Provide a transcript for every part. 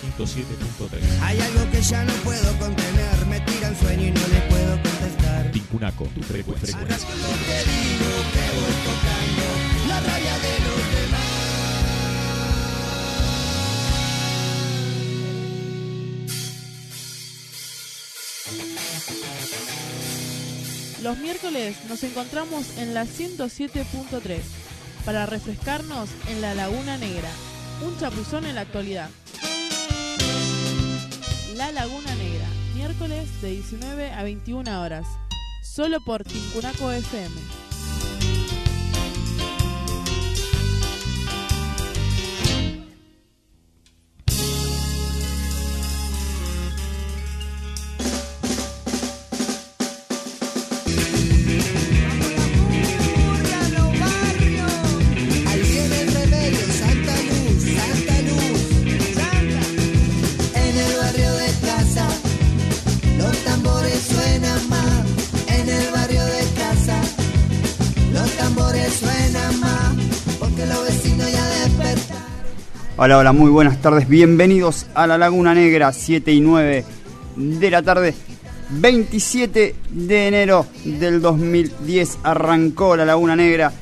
107.3. Hay algo que ya no puedo contener, me tiran sueño y no le puedo contestar. Tincunaco, tu frecuencia. Lo que digo que voy tocando, la rabia de los demás. Los miércoles nos encontramos en la 107.3 para refrescarnos en la Laguna Negra, un chapuzón en la actualidad. La Laguna Negra, miércoles de 19 a 21 horas, solo por Tincunaco FM. Hola, hola, muy buenas tardes. Bienvenidos a la Laguna Negra, 7 y 9 de la tarde. 27 de enero del 2010 arrancó la Laguna Negra.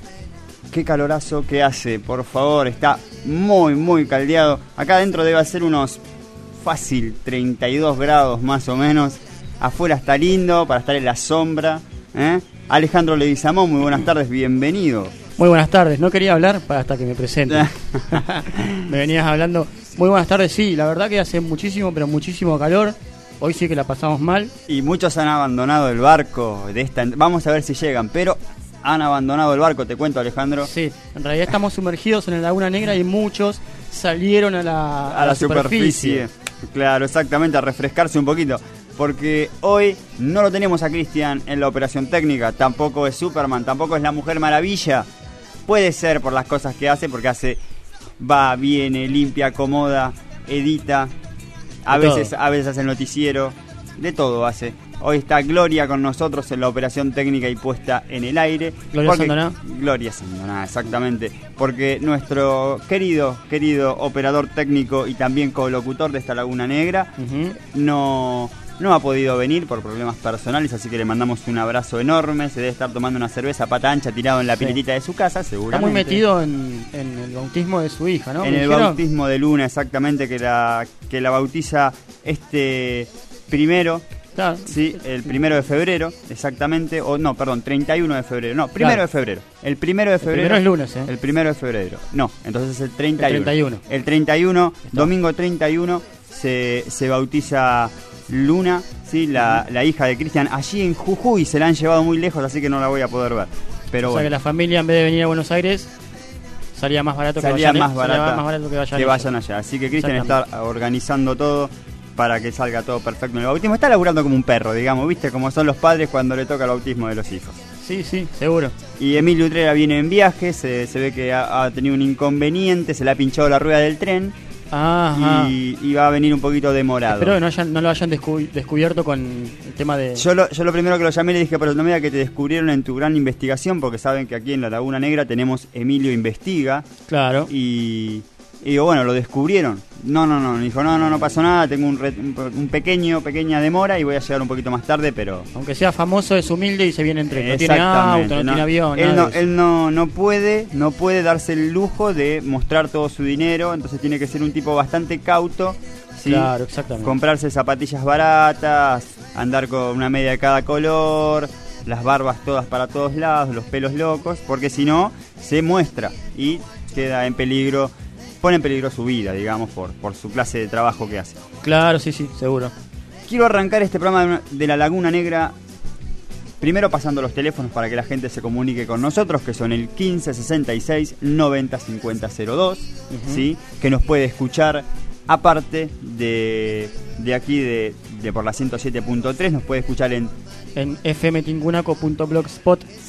Qué calorazo que hace, por favor, está muy, muy caldeado. Acá adentro debe ser unos fácil 32 grados más o menos. Afuera está lindo para estar en la sombra. ¿eh? Alejandro Leguizamón, muy buenas tardes, bienvenido. Muy buenas tardes, no quería hablar para hasta que me presente. me venías hablando. Muy buenas tardes, sí, la verdad que hace muchísimo, pero muchísimo calor. Hoy sí que la pasamos mal. Y muchos han abandonado el barco de esta. Vamos a ver si llegan, pero han abandonado el barco, te cuento Alejandro. Sí, en realidad estamos sumergidos en la Laguna Negra y muchos salieron a la, A la superficie. Claro, exactamente, a refrescarse un poquito. Porque hoy no lo tenemos a Cristian en la operación técnica, tampoco es Superman, tampoco es la Mujer Maravilla. Puede ser por las cosas que hace, porque hace, va, viene, limpia, acomoda, edita, a De veces, todo. a veces hace el noticiero, de todo hace. Hoy está Gloria con nosotros en la operación técnica y puesta en el aire. Gloria Porque- Sandoná. Gloria Sandoná, exactamente. Porque nuestro querido, querido operador técnico y también colocutor de esta Laguna Negra no, no ha podido venir por problemas personales, así que le mandamos un abrazo enorme. Se debe estar tomando una cerveza pata ancha tirado en la Sí. piletita de su casa, Está seguramente. muy metido en, en el bautismo de su hija, ¿no? En ¿Me el dijeron? bautismo de Luna, exactamente, que la, que la bautiza este primero, Claro. sí, el primero de febrero, exactamente, o no, perdón, 31 de febrero, no, primero Claro. de febrero. El primero de El febrero. primero es lunes, ¿eh? El primero de febrero. No, entonces es el 31. El 31. El 31, domingo 31, se, se bautiza Luna, ¿sí? la, la hija de Cristian. Allí en Jujuy se la han llevado muy lejos, así que no la voy a poder ver. Pero o sea que la familia en vez de venir a Buenos Aires salía más barato que vayan, más barata más barato que vayan, que ellos. vayan allá. Así que Cristian está organizando todo para que salga todo perfecto en el bautismo. Está laburando como un perro, digamos, ¿viste? Como son los padres cuando le toca el bautismo de los hijos. Sí, sí, seguro. Y Emilio Utrera viene en viaje, se, se ve que ha, ha tenido un inconveniente, se le ha pinchado la rueda del tren Ajá. y, y va a venir un poquito demorado. Espero que no, hayan- no lo hayan descu- descubierto con el tema de... Yo lo, yo lo primero que lo llamé le dije, pero no me diga que te descubrieron en tu gran investigación, porque saben que aquí en la Laguna Negra tenemos Emilio Investiga, Claro. y, y digo, bueno, lo descubrieron. No, no, no, me dijo, no, no, no pasó nada, tengo un, re- un pe- un pequeño, pequeña demora y voy a llegar un poquito más tarde, pero... Aunque sea famoso, es humilde y se viene en tren. No tiene auto, no, tiene avión. Él, no, él no, no puede, no puede darse el lujo de mostrar todo su dinero, entonces tiene que ser un tipo bastante cauto. ¿sí? Claro, exactamente. comprarse zapatillas baratas, andar con una media de cada color, las barbas todas para todos lados, los pelos locos, porque si no se muestra y queda en peligro, pone en peligro su vida, digamos, por, por su clase de trabajo que hace. Claro, sí, sí, seguro. Quiero arrancar este programa de la Laguna Negra. Primero pasando los teléfonos para que la gente se comunique con nosotros, que son el 1566 90 50 02, ¿sí? que nos puede escuchar aparte de, de aquí de, de por la 107.3, nos puede escuchar en En fmtingunaco.blogspot.com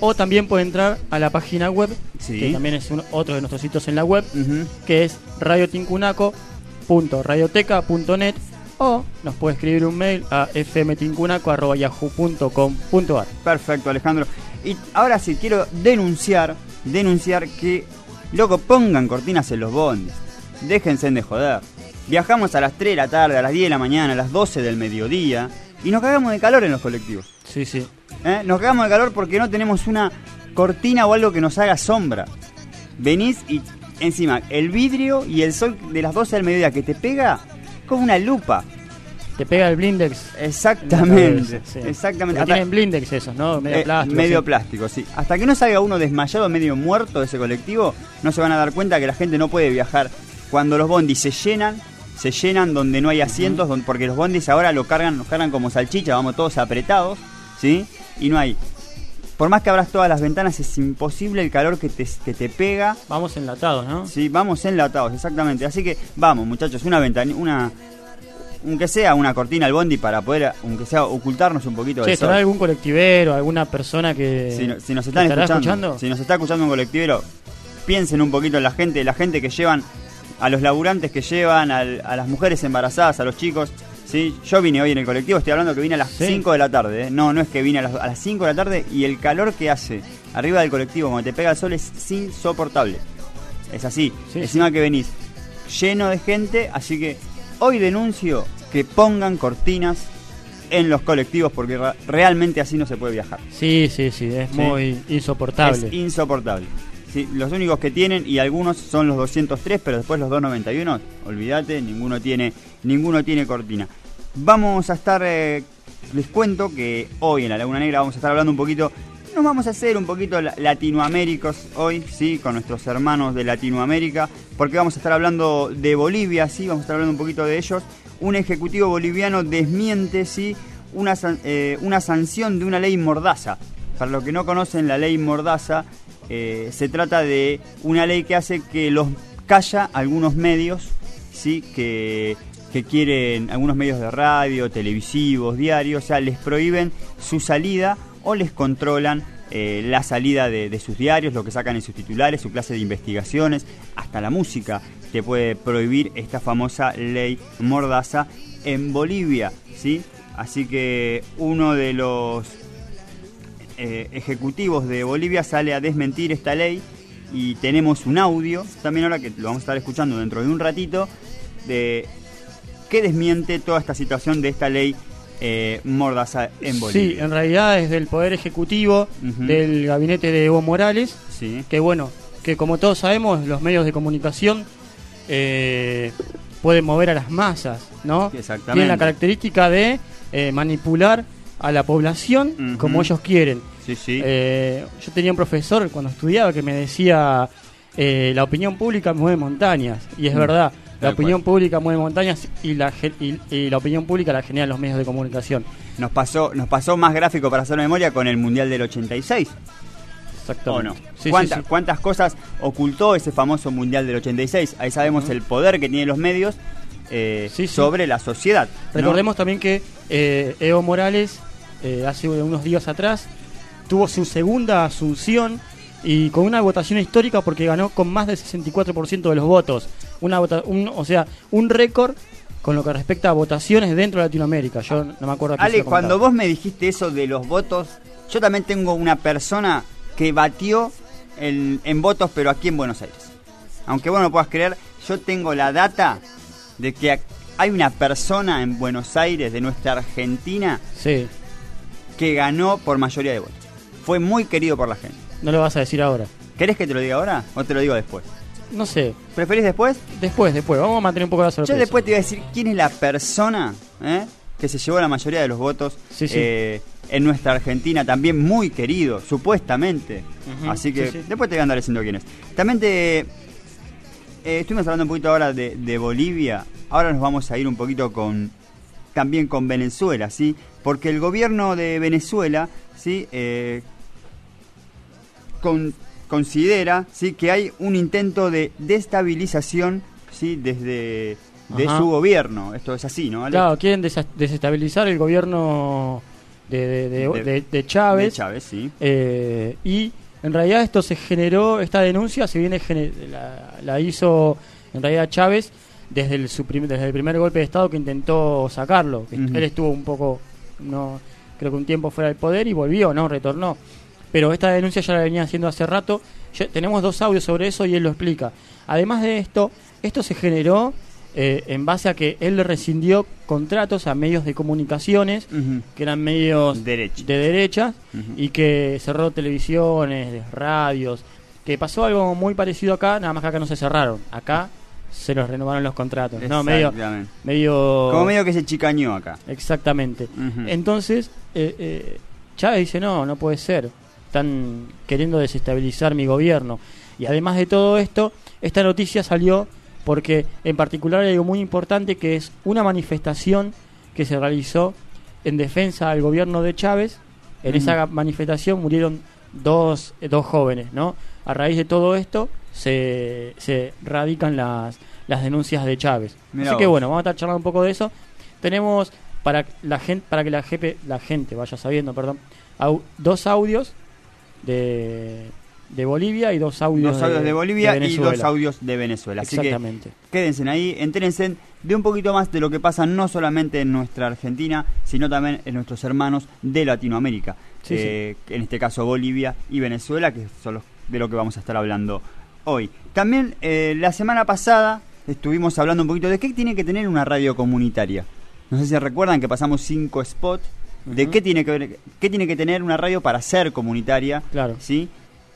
o también puede entrar a la página web, que también es otro de nuestros sitios en la web, Ujú. que es radiotincunaco.radioteca.net o nos puede escribir un mail a fmtincunaco.yahoo.com.ar. Perfecto, Alejandro. Y ahora sí, quiero denunciar, denunciar que, loco, pongan cortinas en los bondes. Déjense de joder. Viajamos a las 3 de la tarde, a las 10 de la mañana, a las 12 del mediodía y nos cagamos de calor en los colectivos. Sí, sí. ¿Eh? Nos cagamos de calor porque no tenemos una cortina o algo que nos haga sombra. Venís y encima el vidrio y el sol de las 12 del mediodía que te pega como una lupa. Te pega el blindex. Exactamente, Sí. exactamente. Hasta- tienen blindex esos, ¿no? Medio eh, plástico. medio sí. plástico, sí. Hasta que no salga uno desmayado, medio muerto de ese colectivo, no se van a dar cuenta que la gente no puede viajar. Cuando los bondis se llenan, se llenan donde no hay asientos, porque los bondis ahora lo cargan, los cargan como salchicha, vamos todos apretados, ¿sí? Y no hay. Por más que abras todas las ventanas, es imposible el calor que te, que te pega. Vamos enlatados, ¿no? Sí, vamos enlatados, exactamente. Así que vamos, muchachos, una ventana, una, aunque sea una cortina al bondi para poder, aunque sea ocultarnos un poquito sol. ¿estará algún colectivero, alguna persona que. Si, no- si nos están escuchando, si nos está escuchando un colectivero, piensen un poquito en la gente, la gente que llevan, a los laburantes que llevan, a las mujeres embarazadas, a los chicos. ¿Sí? Yo vine hoy en el colectivo, estoy hablando que vine a las Sí. 5 de la tarde. ¿eh? No, no es que vine a las, a las 5 de la tarde y el calor que hace arriba del colectivo cuando te pega el sol es insoportable. Es así. Sí, Encima que venís lleno de gente, así que hoy denuncio que pongan cortinas en los colectivos porque realmente así no se puede viajar. Sí, sí, sí, es muy insoportable. Es insoportable. Sí, los únicos que tienen, y algunos son los 203, pero después los 291, olvídate, ninguno tiene, ninguno tiene cortina. Vamos a estar, eh, les cuento que hoy en la Laguna Negra vamos a estar hablando un poquito, nos vamos a hacer un poquito la- latinoaméricos hoy, sí, con nuestros hermanos de Latinoamérica, porque vamos a estar hablando de Bolivia, sí, vamos a estar hablando un poquito de ellos. Un ejecutivo boliviano desmiente, sí, una, eh, una sanción de una ley mordaza. Para los que no conocen la ley mordaza, eh, se trata de una ley que hace que los calla algunos medios, sí, que, que quieren, algunos medios de radio, televisivos, diarios, o sea, les prohíben su salida o les controlan eh, la salida de, sus diarios, lo que sacan en sus titulares, su clase de investigaciones, hasta la música te puede prohibir esta famosa ley mordaza en Bolivia, ¿sí? Así que uno de los eh, ejecutivos de Bolivia sale a desmentir esta ley y tenemos un audio, también ahora que lo vamos a estar escuchando dentro de un ratito, de que desmiente toda esta situación de esta ley eh, mordaza en Sí, Bolivia. en realidad es del Poder Ejecutivo, del gabinete de Evo Morales, Sí, que bueno, que como todos sabemos, los medios de comunicación eh, pueden mover a las masas, ¿no? Exactamente. Tienen la característica de eh, manipular a la población como ellos quieren. sí, sí. Eh, yo tenía un profesor cuando estudiaba que me decía, eh, la opinión pública mueve montañas, y es verdad. La opinión cual. pública mueve montañas y la, ge- y, y la opinión pública la generan los medios de comunicación. Nos pasó, nos pasó más gráfico para hacer memoria con el Mundial del 86. Exactamente. ¿O no? Sí, sí, ¿Cuánta- sí. ¿Cuántas cosas ocultó ese famoso Mundial del 86? Ahí sabemos el poder que tienen los medios eh, sobre la sociedad. ¿no? Recordemos también que eh, Evo Morales, eh, hace unos días atrás, tuvo su segunda asunción y con una votación histórica porque ganó con más del 64% de los votos. Una vota- un- o sea, un récord con lo que respecta a votaciones dentro de Latinoamérica. Yo no me acuerdo Ale, cuando vos me dijiste eso de los votos, yo también tengo una persona que batió en, en votos, pero aquí en Buenos Aires. Aunque vos no puedas creer, yo tengo la data de que hay una persona en Buenos Aires, de nuestra Argentina, Sí, que ganó por mayoría de votos. Fue muy querido por la gente. No lo vas a decir ahora. ¿Querés que te lo diga ahora o te lo digo después? No sé, ¿Preferís después? después, después. Vamos a mantener un poco la sorpresa. Yo después te iba a decir quién es la persona ¿eh? que se llevó la mayoría de los votos Sí, sí. eh, en nuestra Argentina, también muy querido, supuestamente. Así que sí. después te voy a andar diciendo quién es. También te... eh, estuvimos hablando un poquito ahora de, de Bolivia, ahora nos vamos a ir un poquito con también con Venezuela, ¿sí? Porque el gobierno de Venezuela, ¿sí? Eh, con- considera ¿sí? que hay un intento de destabilización ¿sí? desde de Ajá. su gobierno. Esto es así, ¿no? Claro, quieren desestabilizar el gobierno de, de, Chávez. De Chávez, sí. Eh, y en realidad esto se generó, esta denuncia se viene la, la hizo en realidad Chávez desde el, su prim- desde el primer golpe de Estado que intentó sacarlo. Él estuvo un poco, no creo que un tiempo fuera del poder y volvió, ¿no? Retornó. Pero esta denuncia ya la venía haciendo hace rato. Ya- tenemos dos audios sobre eso y él lo explica. Además de esto, esto se generó eh, en base a que él le rescindió contratos a medios de comunicaciones que eran medios Derecha. de derechas y que cerró televisiones, radios, que pasó algo muy parecido acá, nada más que acá no se cerraron, acá se los renovaron los contratos, no medio, medio, Como medio que se chicañó acá. exactamente. Entonces eh, eh, Chávez dice no, no puede ser, están queriendo desestabilizar mi gobierno y además de todo esto, esta noticia salió porque en particular hay algo muy importante que es una manifestación que se realizó en defensa del gobierno de Chávez. En Mm. esa manifestación murieron dos, dos jóvenes, ¿no? A raíz de todo esto se, se radican las, las denuncias de Chávez. Mirá Así que vos. bueno, vamos a estar charlando un poco de eso. Tenemos para la gente, para que la, jefe, la gente vaya sabiendo, perdón, au- dos audios de, de Bolivia y dos audios, Dos audios de Bolivia y Venezuela. dos audios de Venezuela. Así que Exactamente. quédense ahí, entérense de un poquito más de lo que pasa no solamente en nuestra Argentina, sino también en nuestros hermanos de Latinoamérica. Sí, Eh, En este caso Bolivia y Venezuela, que son los de lo que vamos a estar hablando hoy. También eh, la semana pasada estuvimos hablando un poquito de qué tiene que tener una radio comunitaria. No sé si recuerdan que pasamos cinco spots de qué tiene que ver- qué tiene que tener una radio para ser comunitaria. Claro. ¿sí?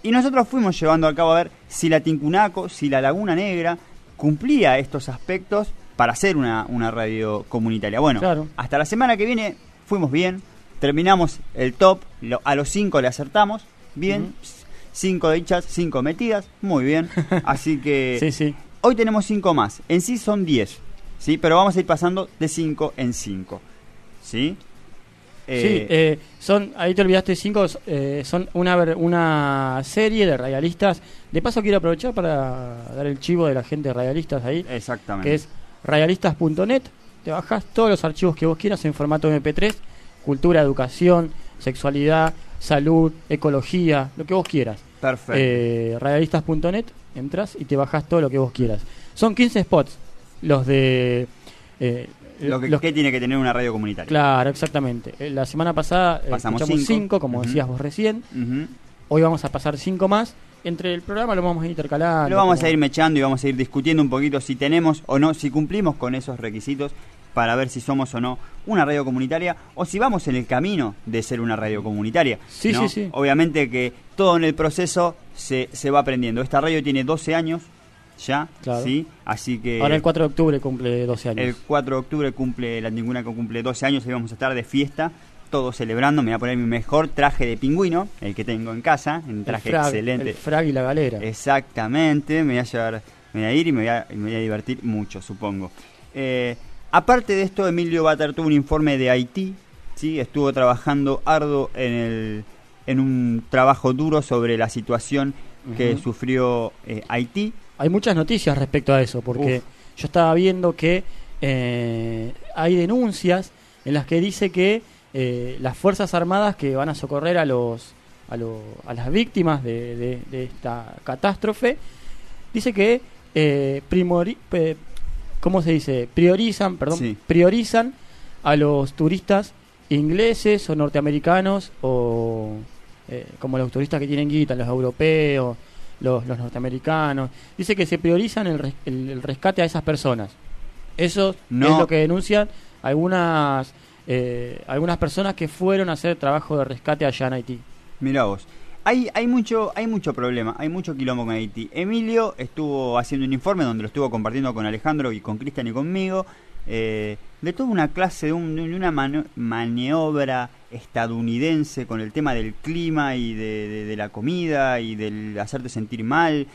Y nosotros fuimos llevando a cabo a ver si la Tincunaco, si la Laguna Negra cumplía estos aspectos para ser una, una radio comunitaria. Bueno, Claro. hasta la semana que viene fuimos bien, terminamos el top, lo- a los cinco le acertamos, bien, Ujú. cinco dichas, cinco metidas, muy bien. Así que Sí, sí. hoy tenemos cinco más, en sí son diez, ¿sí? pero vamos a ir pasando de cinco en cinco. ¿Sí? Sí, Eh, eh, son, ahí te olvidaste cinco, eh, son una, una serie de radialistas. De paso quiero aprovechar para dar el chivo de la gente de radialistas ahí, exactamente. que es radialistas.net. Te bajas todos los archivos que vos quieras en formato MP3, cultura, educación, sexualidad, salud, ecología, lo que vos quieras. Perfecto. Eh, radialistas.net, entras y te bajas todo lo que vos quieras. Son 15 spots los de... eh, lo que, los ¿qué tiene que tener una radio comunitaria. Claro, exactamente. Eh, La semana pasada eh, Pasamos escuchamos cinco. cinco, como Ujú. decías vos recién. Ujú. Hoy vamos a pasar cinco más. Entre el programa lo vamos a ir intercalando. Lo vamos como- a ir mechando y vamos a ir discutiendo un poquito si tenemos o no, si cumplimos con esos requisitos para ver si somos o no una radio comunitaria o si vamos en el camino de ser una radio comunitaria. Sí, ¿no? sí, sí. Obviamente que todo en el proceso se, se va aprendiendo. Esta radio tiene 12 años ya, Claro. ¿sí? Así que Ahora el 4 de octubre cumple 12 años. el 4 de octubre cumple la ninguna que cumple 12 años y vamos a estar de fiesta. Todos celebrando, me voy a poner mi mejor traje de pingüino, el que tengo en casa, un El traje frag, excelente. El frag y la galera. Exactamente, me voy a llevar, me voy a ir y me voy a, y me voy a divertir mucho, supongo. Eh, aparte de esto, Emilio Bater tuvo un informe de Haití, ¿sí? estuvo trabajando arduo en, el, en un trabajo duro sobre la situación que sufrió eh, Haití. Hay muchas noticias respecto a eso, porque Uf. yo estaba viendo que eh, hay denuncias en las que dice que eh, las Fuerzas Armadas que van a socorrer a los a, lo- a las víctimas de, de- de esta catástrofe, dice que eh, primori- ¿cómo se dice? Priorizan, perdón, Sí. priorizan a los turistas ingleses o norteamericanos o eh, como los turistas que tienen guita, los europeos, los, los norteamericanos. Dice que se priorizan el, res- el- el rescate a esas personas. Eso No. es lo que denuncian algunas eh, algunas personas que fueron a hacer trabajo de rescate allá en Haití. Mirá vos. Hay, hay, mucho, hay mucho problema, hay mucho quilombo con Haití. Emilio estuvo haciendo un informe donde lo estuvo compartiendo con Alejandro y con Cristian y conmigo, eh, de toda una clase, de, un- de una mano- maniobra estadounidense con el tema del clima y de, de- de la comida y del hacerte sentir mal.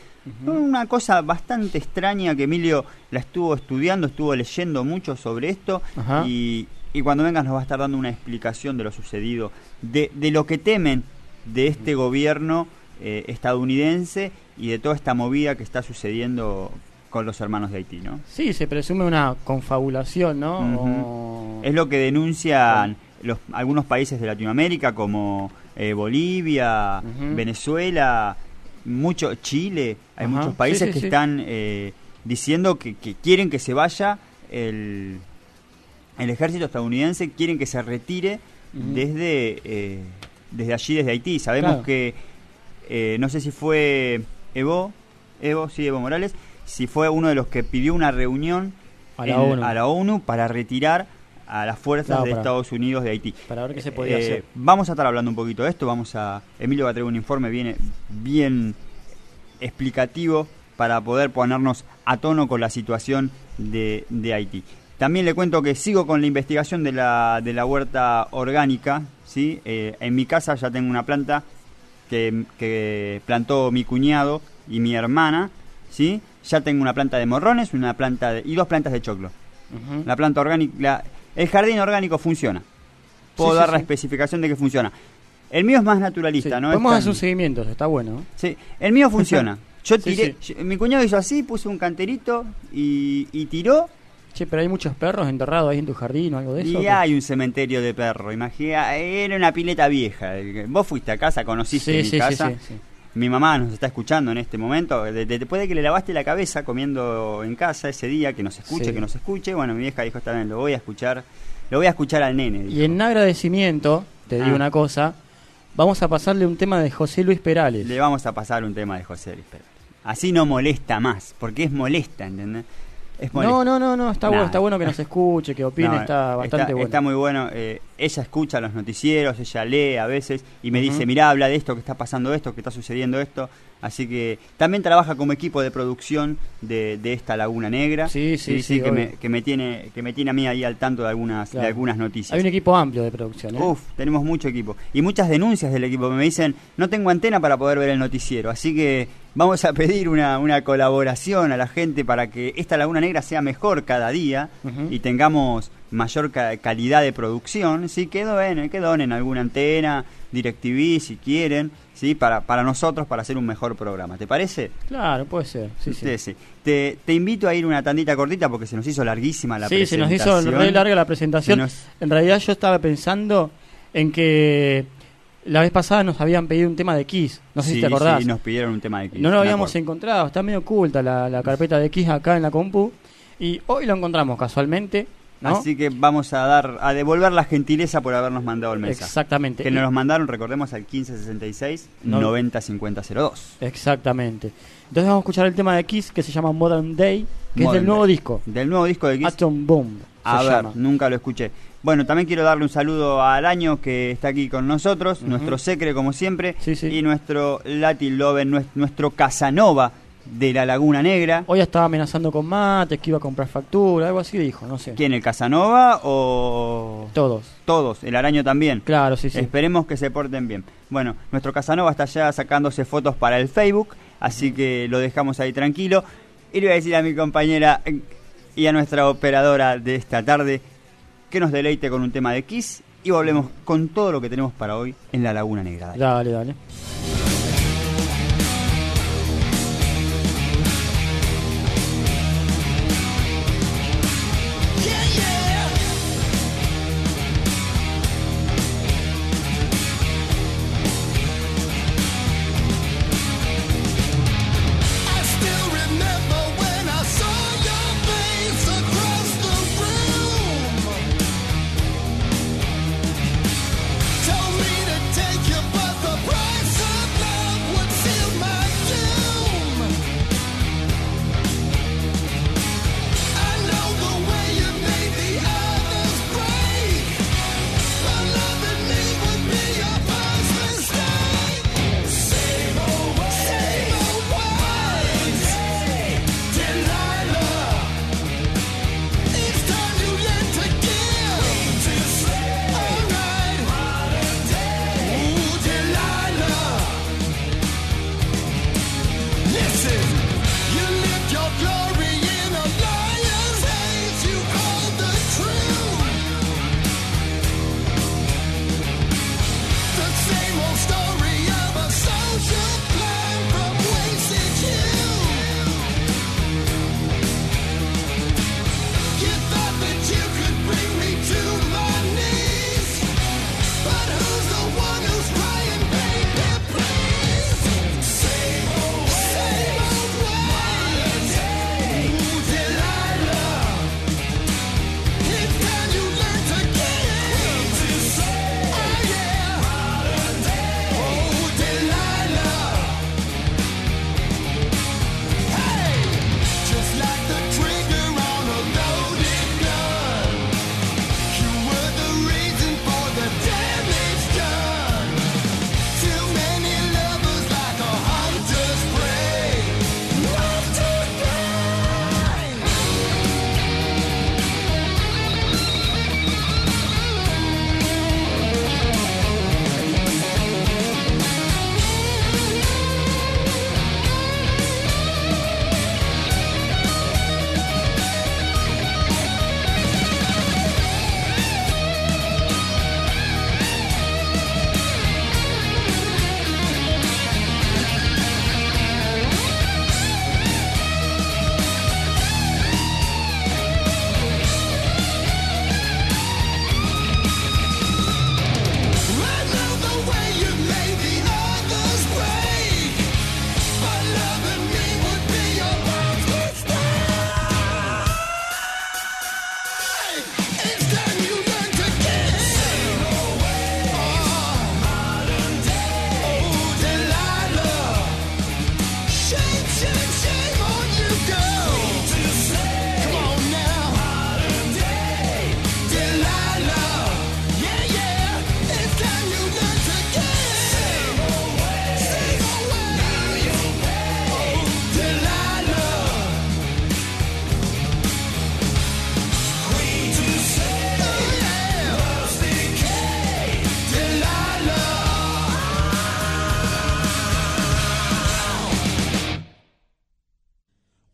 Una cosa bastante extraña que Emilio la estuvo estudiando, estuvo leyendo mucho sobre esto y, y cuando vengas nos va a estar dando una explicación de lo sucedido, de, de lo que temen de este gobierno eh, estadounidense y de toda esta movida que está sucediendo con los hermanos de Haití, ¿no? Sí, se presume una confabulación, ¿no? O- Es lo que denuncian los, algunos países de Latinoamérica como eh, Bolivia. Venezuela, mucho Chile, hay Ajá, muchos países sí, sí, que sí. están eh, diciendo que, que quieren que se vaya el, el ejército estadounidense, quieren que se retire desde, eh, desde allí, desde Haití. Sabemos Claro. que, eh, no sé si fue Evo, Evo, sí, Evo Morales, si fue uno de los que pidió una reunión A la en- ONU. a la ONU para retirar a las fuerzas Claro, de para- Estados Unidos de Haití. Para ver qué se podía Eh, hacer. Vamos a estar hablando un poquito de esto. Vamos a. Emilio va a traer un informe bien, bien explicativo para poder ponernos a tono con la situación de, de Haití. También le cuento que sigo con la investigación de la, de la huerta orgánica. ¿sí? Eh, en mi casa ya tengo una planta que, que plantó mi cuñado y mi hermana. ¿sí? Ya tengo una planta de morrones una planta de- y dos plantas de choclo. La planta orgánica, la- el jardín orgánico funciona. Puedo Sí, sí, dar la sí. especificación de que funciona. El mío es más naturalista, ¿no? Podemos hacer un seguimiento, está bueno. ¿no? Sí, el mío funciona. Yo tiré, yo- mi cuñado hizo así, puso un canterito y, y tiró. Che, pero hay muchos perros enterrados ahí en tu jardín o algo de eso. Y hay un cementerio de perro. Imagina, era una pileta vieja. Vos fuiste a casa, conociste Sí, mi sí, casa. sí, sí. Mi mamá nos está escuchando en este momento. de- de- Después de que le lavaste la cabeza comiendo en casa ese día, que nos escuche, Sí. que nos escuche. Bueno, mi vieja dijo, está bien, lo voy a escuchar. Lo voy a escuchar al nene. Y en agradecimiento, te digo Ah. una cosa, vamos a pasarle un tema de José Luis Perales. Le vamos a pasar un tema de José Luis Perales. Así no molesta más, porque es molesta, ¿entendés? No, no, no, no, está, Nah. bueno, está bueno que nos escuche, que opine, No, está bastante bueno. Está muy bueno. eh, ella escucha los noticieros, ella lee a veces y me dice, mira, habla de esto, que está pasando esto, que está sucediendo esto. Así que también trabaja como equipo de producción de, de esta Laguna Negra. Sí, sí, sí, que, me, que, me tiene, que me tiene a mí ahí al tanto de algunas, Claro. de algunas noticias. Hay un equipo amplio de producción, ¿eh? Uf, tenemos mucho equipo. Y muchas denuncias del equipo. Me dicen, no tengo antena para poder ver el noticiero. Así que vamos a pedir una, una colaboración a la gente para que esta Laguna Negra sea mejor cada día y tengamos mayor ca- calidad de producción. Sí, que donen, que donen alguna antena, DirecTV si quieren, ¿sí? Para, para nosotros, para hacer un mejor programa. ¿Te parece? Claro, puede ser. Sí, sí. Sí. Te, te invito a ir una tandita cortita porque se nos hizo larguísima la Sí, se nos hizo presentación. re larga la presentación. Nos- En realidad yo estaba pensando en que la vez pasada nos habían pedido un tema de Kiss. No sé Sí, si te acordás. sí, nos pidieron un tema de Kiss, no lo habíamos encontrado, está medio oculta la, la carpeta de Kiss acá en la compu. Y hoy lo encontramos casualmente. ¿no? Así que vamos a dar a devolver la gentileza por habernos mandado el mensaje. Exactamente. Que nos los mandaron, recordemos, al 1566 No- 905002. Exactamente. Entonces vamos a escuchar el tema de Kiss que se llama Modern Day, que es del nuevo Day. disco. Del nuevo disco de Kiss. Atom Boom. A ver, llama. nunca lo escuché. Bueno, también quiero darle un saludo al año que está aquí con nosotros, nuestro secre como siempre, Sí, sí. y nuestro Latin Lover, nues- nuestro Casanova de la Laguna Negra. Hoy estaba amenazando con mates, que iba a comprar factura, algo así dijo, no sé. ¿Quién, el Casanova o Todos. todos? El araño también. Claro, sí, sí. Esperemos que se porten bien. Bueno, nuestro Casanova está ya sacándose fotos para el Facebook, así que lo dejamos ahí tranquilo. Y le voy a decir a mi compañera eh, y a nuestra operadora de esta tarde que nos deleite con un tema de Kiss y volvemos con todo lo que tenemos para hoy en la Laguna Negra. Dale. Dale, dale.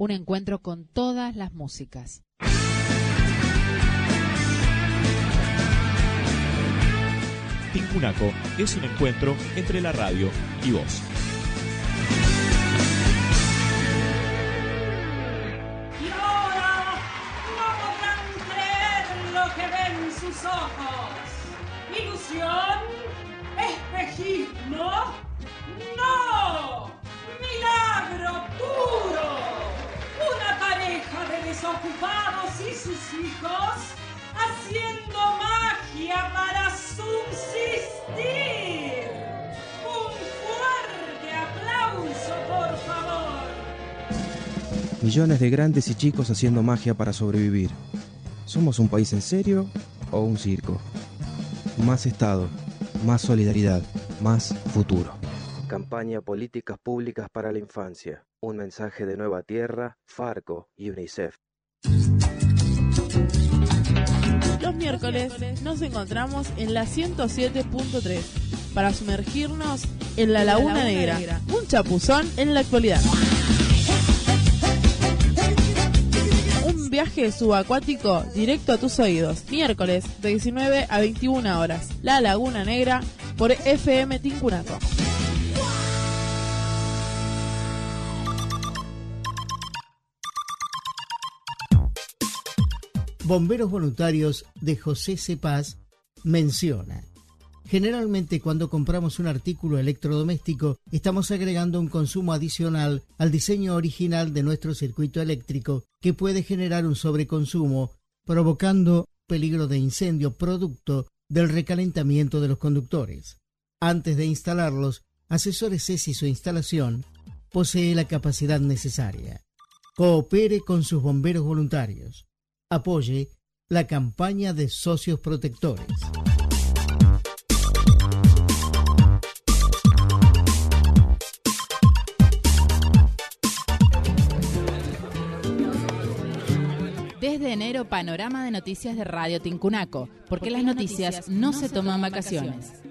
Un encuentro con todas las músicas. Tincunaco es un encuentro entre la radio y vos. Y ahora no podrán creer lo que ven sus ojos. ¿Ilusión? ¿Espejismo? ¡No! ¡Milagro puro! Pareja de desocupados y sus hijos haciendo magia para subsistir. Un fuerte aplauso, por favor. Millones de grandes y chicos haciendo magia para sobrevivir. ¿Somos un país en serio o un circo? Más Estado, más solidaridad, más futuro. Campaña Políticas Públicas para la Infancia. Un mensaje de Nueva Tierra, Farco y UNICEF. Los miércoles nos encontramos en la 107.3 para sumergirnos en la Laguna Negra, un chapuzón en la actualidad. Un viaje subacuático directo a tus oídos. Miércoles de 19 a 21 horas. La Laguna Negra por FM Tincunaco. Bomberos Voluntarios de José Cepaz menciona. Generalmente cuando compramos un artículo electrodoméstico estamos agregando un consumo adicional al diseño original de nuestro circuito eléctrico que puede generar un sobreconsumo provocando peligro de incendio producto del recalentamiento de los conductores. Antes de instalarlos, asesórese si su instalación posee la capacidad necesaria. Coopere con sus bomberos voluntarios apoye la campaña de socios protectores. Desde enero, panorama de noticias de Radio Tincunaco, porque las noticias no se toman vacaciones.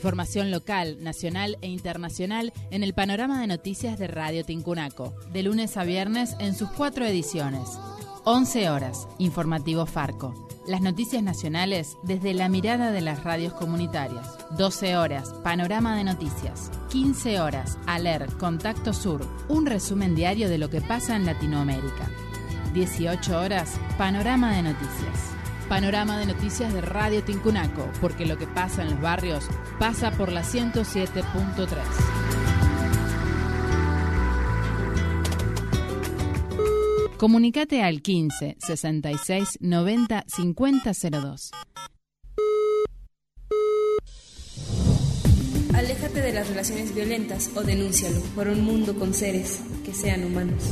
Información local, nacional e internacional en el panorama de noticias de Radio Tincunaco, de lunes a viernes en sus cuatro ediciones. 11 horas, Informativo Farco. Las noticias nacionales desde la mirada de las radios comunitarias. 12 horas, Panorama de Noticias. 15 horas, Aler, Contacto Sur. Un resumen diario de lo que pasa en Latinoamérica. 18 horas, Panorama de Noticias. Panorama de noticias de Radio Tincunaco, porque lo que pasa en los barrios pasa por la 107.3. Comunicate al 15 66 90 50 02. Aléjate de las relaciones violentas o denúncialo por un mundo con seres que sean humanos.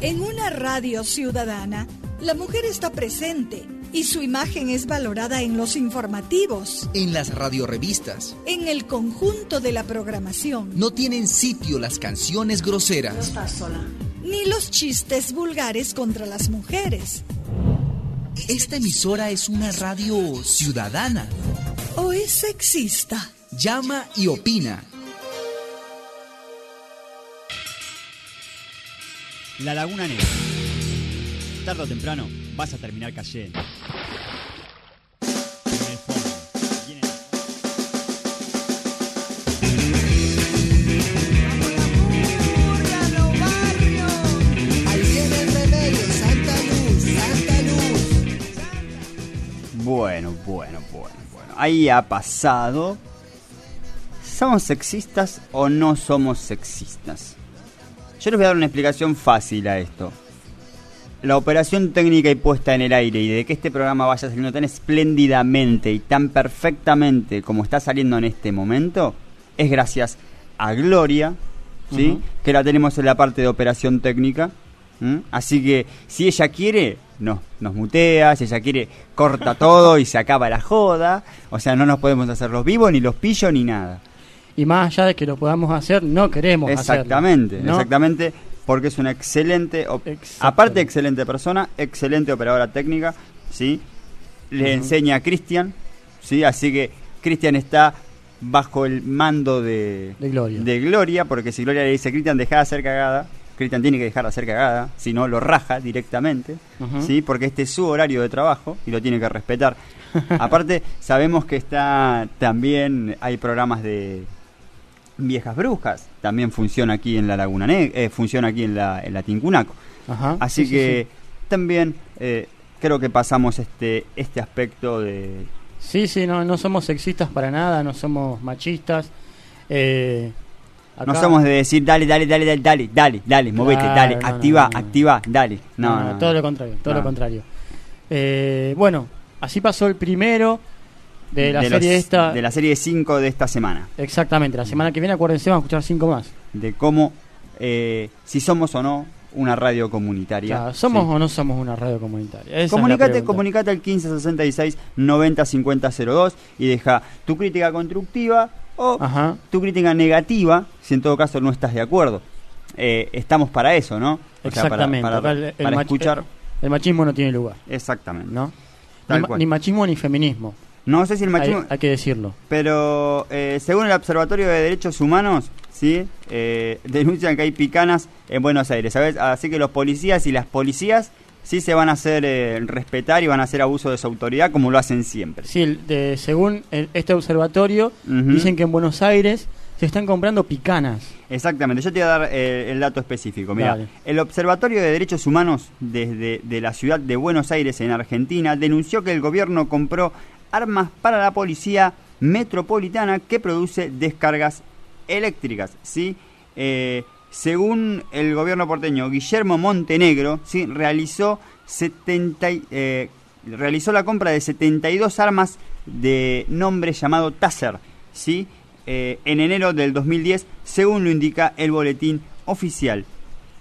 En una radio ciudadana, la mujer está presente y su imagen es valorada en los informativos, En las radiorevistas. en el conjunto de la programación, No tienen sitio las canciones groseras. estás sola. ni los chistes vulgares contra las mujeres. Esta emisora es una radio ciudadana. ¿O es sexista? Llama y opina. La Laguna Negra. Tarde o temprano vas a terminar cayendo. Bueno, bueno, bueno, bueno. Ahí ha pasado. ¿Somos sexistas o no somos sexistas? Yo les voy a dar una explicación fácil a esto. La operación técnica y puesta en el aire y de que este programa vaya saliendo tan espléndidamente y tan perfectamente como está saliendo en este momento es gracias a Gloria, ¿sí? Que la tenemos en la parte de operación técnica. Así que si ella quiere, no, nos mutea, si ella quiere, corta todo y se acaba la joda. O sea, no nos podemos hacer los vivos, ni los pillos, ni nada. Y más allá de que lo podamos hacer, no queremos Exactamente, hacerlo, ¿no? exactamente, porque es una excelente, aparte de excelente persona, excelente operadora técnica, ¿sí? Le enseña a Cristian, ¿sí? Así que Cristian está bajo el mando de, De Gloria. de Gloria, porque si Gloria le dice, Cristian, deja de hacer cagada, Cristian tiene que dejar de hacer cagada, si no lo raja directamente. ¿sí? porque este es su horario de trabajo y lo tiene que respetar. Aparte, sabemos que está también, hay programas de viejas brujas, también funciona aquí en la Laguna Negra, eh, funciona aquí en la, en la Tincunaco. Ajá, Así sí, sí, que también eh, creo que pasamos este, este aspecto de... Sí, sí, no, no somos sexistas para nada, no somos machistas. Eh, No somos de decir, dale, dale, dale, dale, dale, dale, dale, movete, Claro, dale, no, activa, no, activa, dale. No, todo lo contrario, todo lo contrario. Bueno, así pasó el primero de la De serie los- esta. De la serie 5 de esta semana. Exactamente, la semana que viene acuérdense, van a escuchar cinco más. De cómo, eh, si somos o no una radio comunitaria. Claro, ¿Somos Sí. o no somos una radio comunitaria? Esa Comunicate, comunicate al 1566 90 50 02 y deja tu crítica constructiva o Ajá. tu crítica negativa si en todo caso no estás de acuerdo. Eh, estamos para eso, ¿no? O sea, para- Exactamente. para, el, para escuchar. el machismo no tiene lugar, Exactamente. ¿no? Tal Ni, ma- cual. ni machismo ni feminismo. No sé si el machismo. Hay, hay que decirlo. Pero eh, según el Observatorio de Derechos Humanos, ¿sí? Eh, denuncian que hay picanas en Buenos Aires, ¿sabes? Así que los policías y las policías sí se van a hacer eh, respetar y van a hacer abuso de su autoridad como lo hacen siempre. Sí, de- según el- este observatorio, dicen que en Buenos Aires se están comprando picanas. Exactamente, yo te voy a dar eh, el dato específico. Mira, el Observatorio de Derechos Humanos desde de la ciudad de Buenos Aires en Argentina denunció que el gobierno compró armas para la policía metropolitana que produce descargas eléctricas, ¿sí? Eh, según el gobierno porteño, Guillermo Montenegro, ¿sí? realizó 70 y- eh, realizó la compra de 72 armas de nombre llamado Taser, ¿sí? Eh, en enero del 2010, según lo indica el boletín oficial.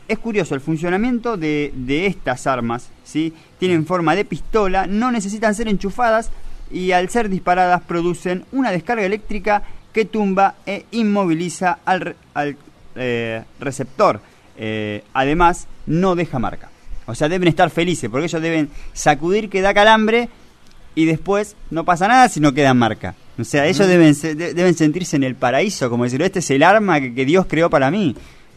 Es curioso, el funcionamiento de, de estas armas, ¿sí? Tienen forma de pistola, no necesitan ser enchufadas y al ser disparadas producen una descarga eléctrica que tumba e inmoviliza al, re- al, eh, receptor. Eh, además, no deja marca. O sea, deben estar felices porque ellos deben sacudir que da calambre y después no pasa nada si no queda marca. O sea, ellos deben, deben sentirse en el paraíso, como decir, este es el arma que, que Dios creó para mí.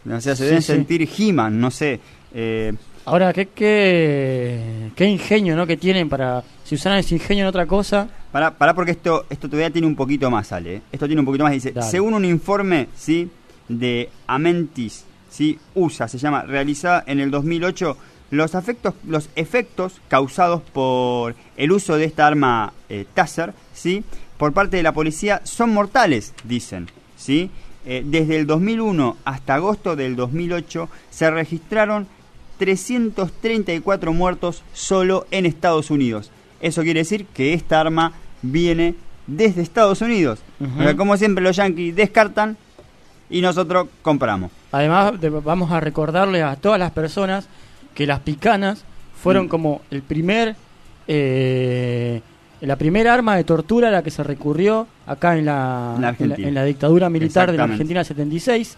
O sea, se Sí, deben sí. sentir He-Man, no sé. Eh, Ahora, ¿qué, qué, qué ingenio ¿no? que tienen para... Si usaran ese ingenio en otra cosa... Pará, pará porque esto, esto todavía tiene un poquito más, Ale. ¿eh? Esto tiene un poquito más. Dice, Dale. según un informe, ¿sí? De Amentis, ¿sí? USA, se llama, realizada en el 2008, los, afectos, los efectos causados por el uso de esta arma eh, Taser, ¿sí? Por parte de la policía son mortales, dicen, ¿sí? Eh, desde el 2001 hasta agosto del 2008 se registraron 334 muertos solo en Estados Unidos. Eso quiere decir que esta arma viene desde Estados Unidos. Ujú. O sea, como siempre los yankees descartan y nosotros compramos. Además, de- vamos a recordarle a todas las personas que las picanas fueron Mm. como el primer... eh, la primera arma de tortura a la que se recurrió acá en la, En la en la, Argentina. en la dictadura militar de la. Argentina 76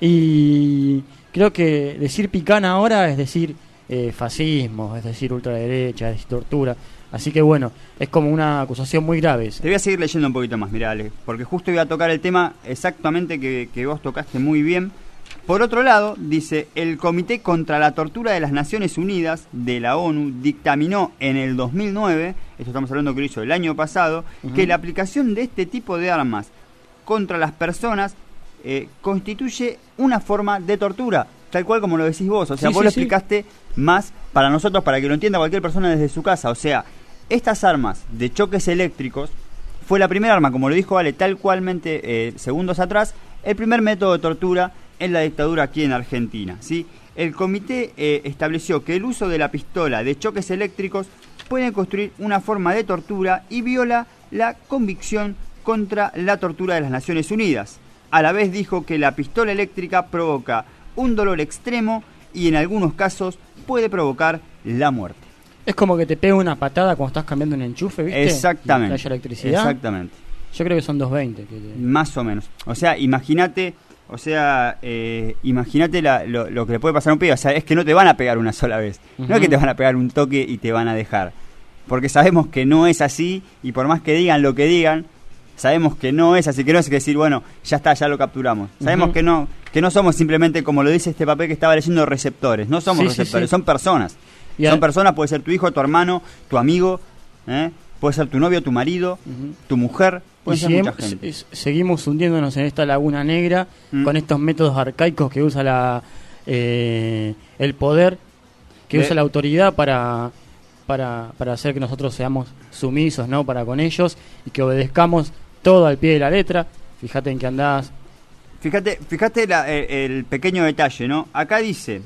y creo que decir picana ahora es decir eh, fascismo, es decir ultraderecha, es decir tortura. Así que bueno, es como una acusación muy grave. esa. Te voy a seguir leyendo un poquito más, mirá, Ale, porque justo voy a tocar el tema exactamente que, que vos tocaste muy bien. Por otro lado, dice, el Comité contra la Tortura de las Naciones Unidas de la ONU dictaminó en el 2009, esto estamos hablando que lo hizo el año pasado, que la aplicación de este tipo de armas contra las personas eh, constituye una forma de tortura, tal cual como lo decís vos. O sea, Sí, vos sí, lo sí. explicaste más para nosotros, para que lo entienda cualquier persona desde su casa. O sea, estas armas de choques eléctricos fue la primera arma, como lo dijo Ale, tal cualmente eh, segundos atrás, el primer método de tortura en la dictadura aquí en Argentina. ¿sí? El comité eh, estableció que el uso de la pistola de choques eléctricos puede construir una forma de tortura y viola la convicción contra la tortura de las Naciones Unidas. A la vez dijo que la pistola eléctrica provoca un dolor extremo y en algunos casos puede provocar la muerte. Es como que te pega una patada cuando estás cambiando un enchufe, ¿viste? Exactamente. Y electricidad. Exactamente. Yo creo que son 220. que te- Más o menos. O sea, imagínate, o sea, eh, imagínate lo, lo que le puede pasar a un pibe. O sea, es que no te van a pegar una sola vez. No es que te van a pegar un toque y te van a dejar. Porque sabemos que no es así y por más que digan lo que digan, Sabemos que no es así, que no es que decir, bueno, ya está, ya lo capturamos. Sabemos que no que no somos simplemente, como lo dice este papel que estaba leyendo, receptores. No somos Sí, receptores, sí. son personas. Y son al- personas, puede ser tu hijo, tu hermano, tu amigo, ¿eh? puede ser tu novio, tu marido, tu mujer, Y puede ser seguimos, mucha gente. seguimos hundiéndonos en esta laguna negra Mm. con estos métodos arcaicos que usa la eh, el poder, que De- usa la autoridad para, para, para hacer que nosotros seamos sumisos ¿no? para con ellos y que obedezcamos todo al pie de la letra. Fíjate en que andás. Fíjate, fíjate la- eh, el pequeño detalle, ¿no? Acá dice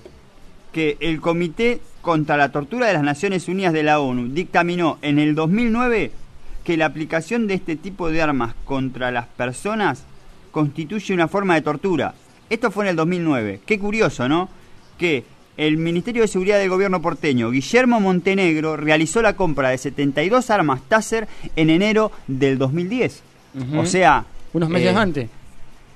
que el Comité contra la Tortura de las Naciones Unidas de la ONU dictaminó en el 2009 que la aplicación de este tipo de armas contra las personas constituye una forma de tortura. Esto fue en el 2009. Qué curioso, ¿no? Que el Ministerio de Seguridad del Gobierno porteño, Guillermo Montenegro, realizó la compra de 72 armas Taser en enero del 2010. O sea... Unos meses eh, antes.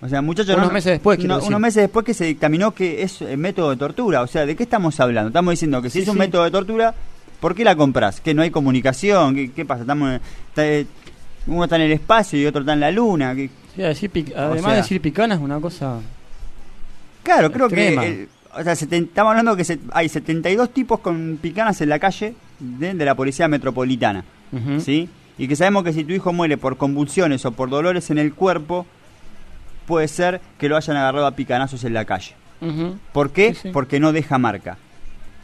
o sea, muchachos, Unos no- meses después, no, unos meses después que se dictaminó que es eh, método de tortura. O sea, ¿de qué estamos hablando? Estamos diciendo que si Sí, es un sí. método de tortura, ¿por qué la compras? ¿Que no hay comunicación? ¿Qué, qué pasa? Estamos, está, eh, uno está en el espacio y otro está en la luna. ¿Qué- Sí, decir además sea- de decir picana es una cosa. Claro, creo Extrema. que... eh, o sea, seten- estamos hablando que se- hay 72 tipos con picanas en la calle de, de la policía metropolitana. ¿Sí? Y que sabemos que si tu hijo muere por convulsiones o por dolores en el cuerpo, puede ser que lo hayan agarrado a picanazos en la calle. ¿Por qué? Sí, sí. Porque no deja marca.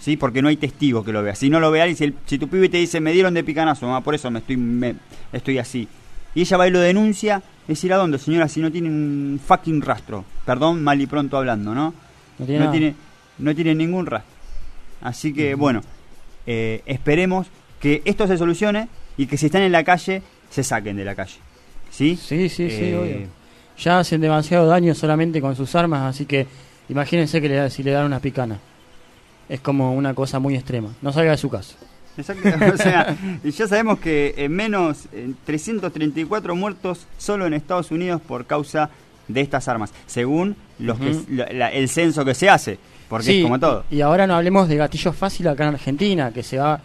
¿Sí? Porque no hay testigo que lo vea. Si no lo ve alguien, si, el- si tu pibe te dice, me dieron de picanazo, mamá, por eso me estoy, me- estoy así. Y ella va y lo denuncia, decir, ¿a dónde, señora? Si no tiene un fucking rastro. Perdón, mal y pronto hablando, ¿no? No tiene no, tiene, no tiene ningún rastro. Así que, bueno, eh, esperemos que esto se solucione y que si están en la calle, se saquen de la calle. ¿Sí? Sí, sí, sí, Eh, obvio. Ya hacen demasiado daño solamente con sus armas, así que imagínense que le, si le dan una picana. Es como una cosa muy extrema. No salga de su casa. Exacto, o sea, ya sabemos que en menos eh, 334 muertos solo en Estados Unidos por causa de estas armas, según los que, la- la- el censo que se hace, porque Sí, es como todo. Y ahora no hablemos de gatillo fácil acá en Argentina, que se va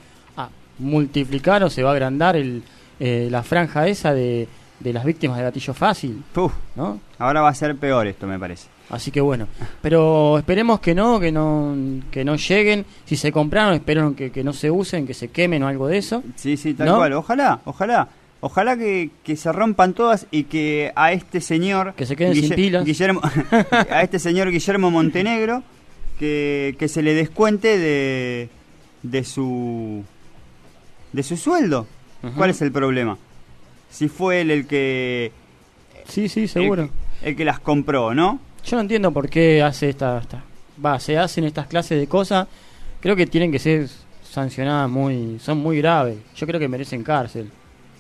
multiplicar o se va a agrandar el, eh, la franja esa de, de las víctimas de gatillo fácil. ¿no? ahora va a ser peor esto, me parece. Así que bueno, pero esperemos que no, que no, que no lleguen. Si se compraron, espero que, que no se usen, que se quemen o algo de eso. Sí, sí, tal ¿No? cual. Ojalá, ojalá. Ojalá que, que se rompan todas y que a este señor... Que se queden sin pilas. Guillermo, a este señor Guillermo Montenegro, que, que se le descuente de, de su... de su sueldo. ¿Cuál es el problema? Si fue él el que... Sí, sí, seguro. El, el que las compró, ¿no? Yo no entiendo por qué hace esta, esta- va, se hacen estas clases de cosas. Creo que tienen que ser sancionadas muy, son muy graves. Yo creo que merecen cárcel.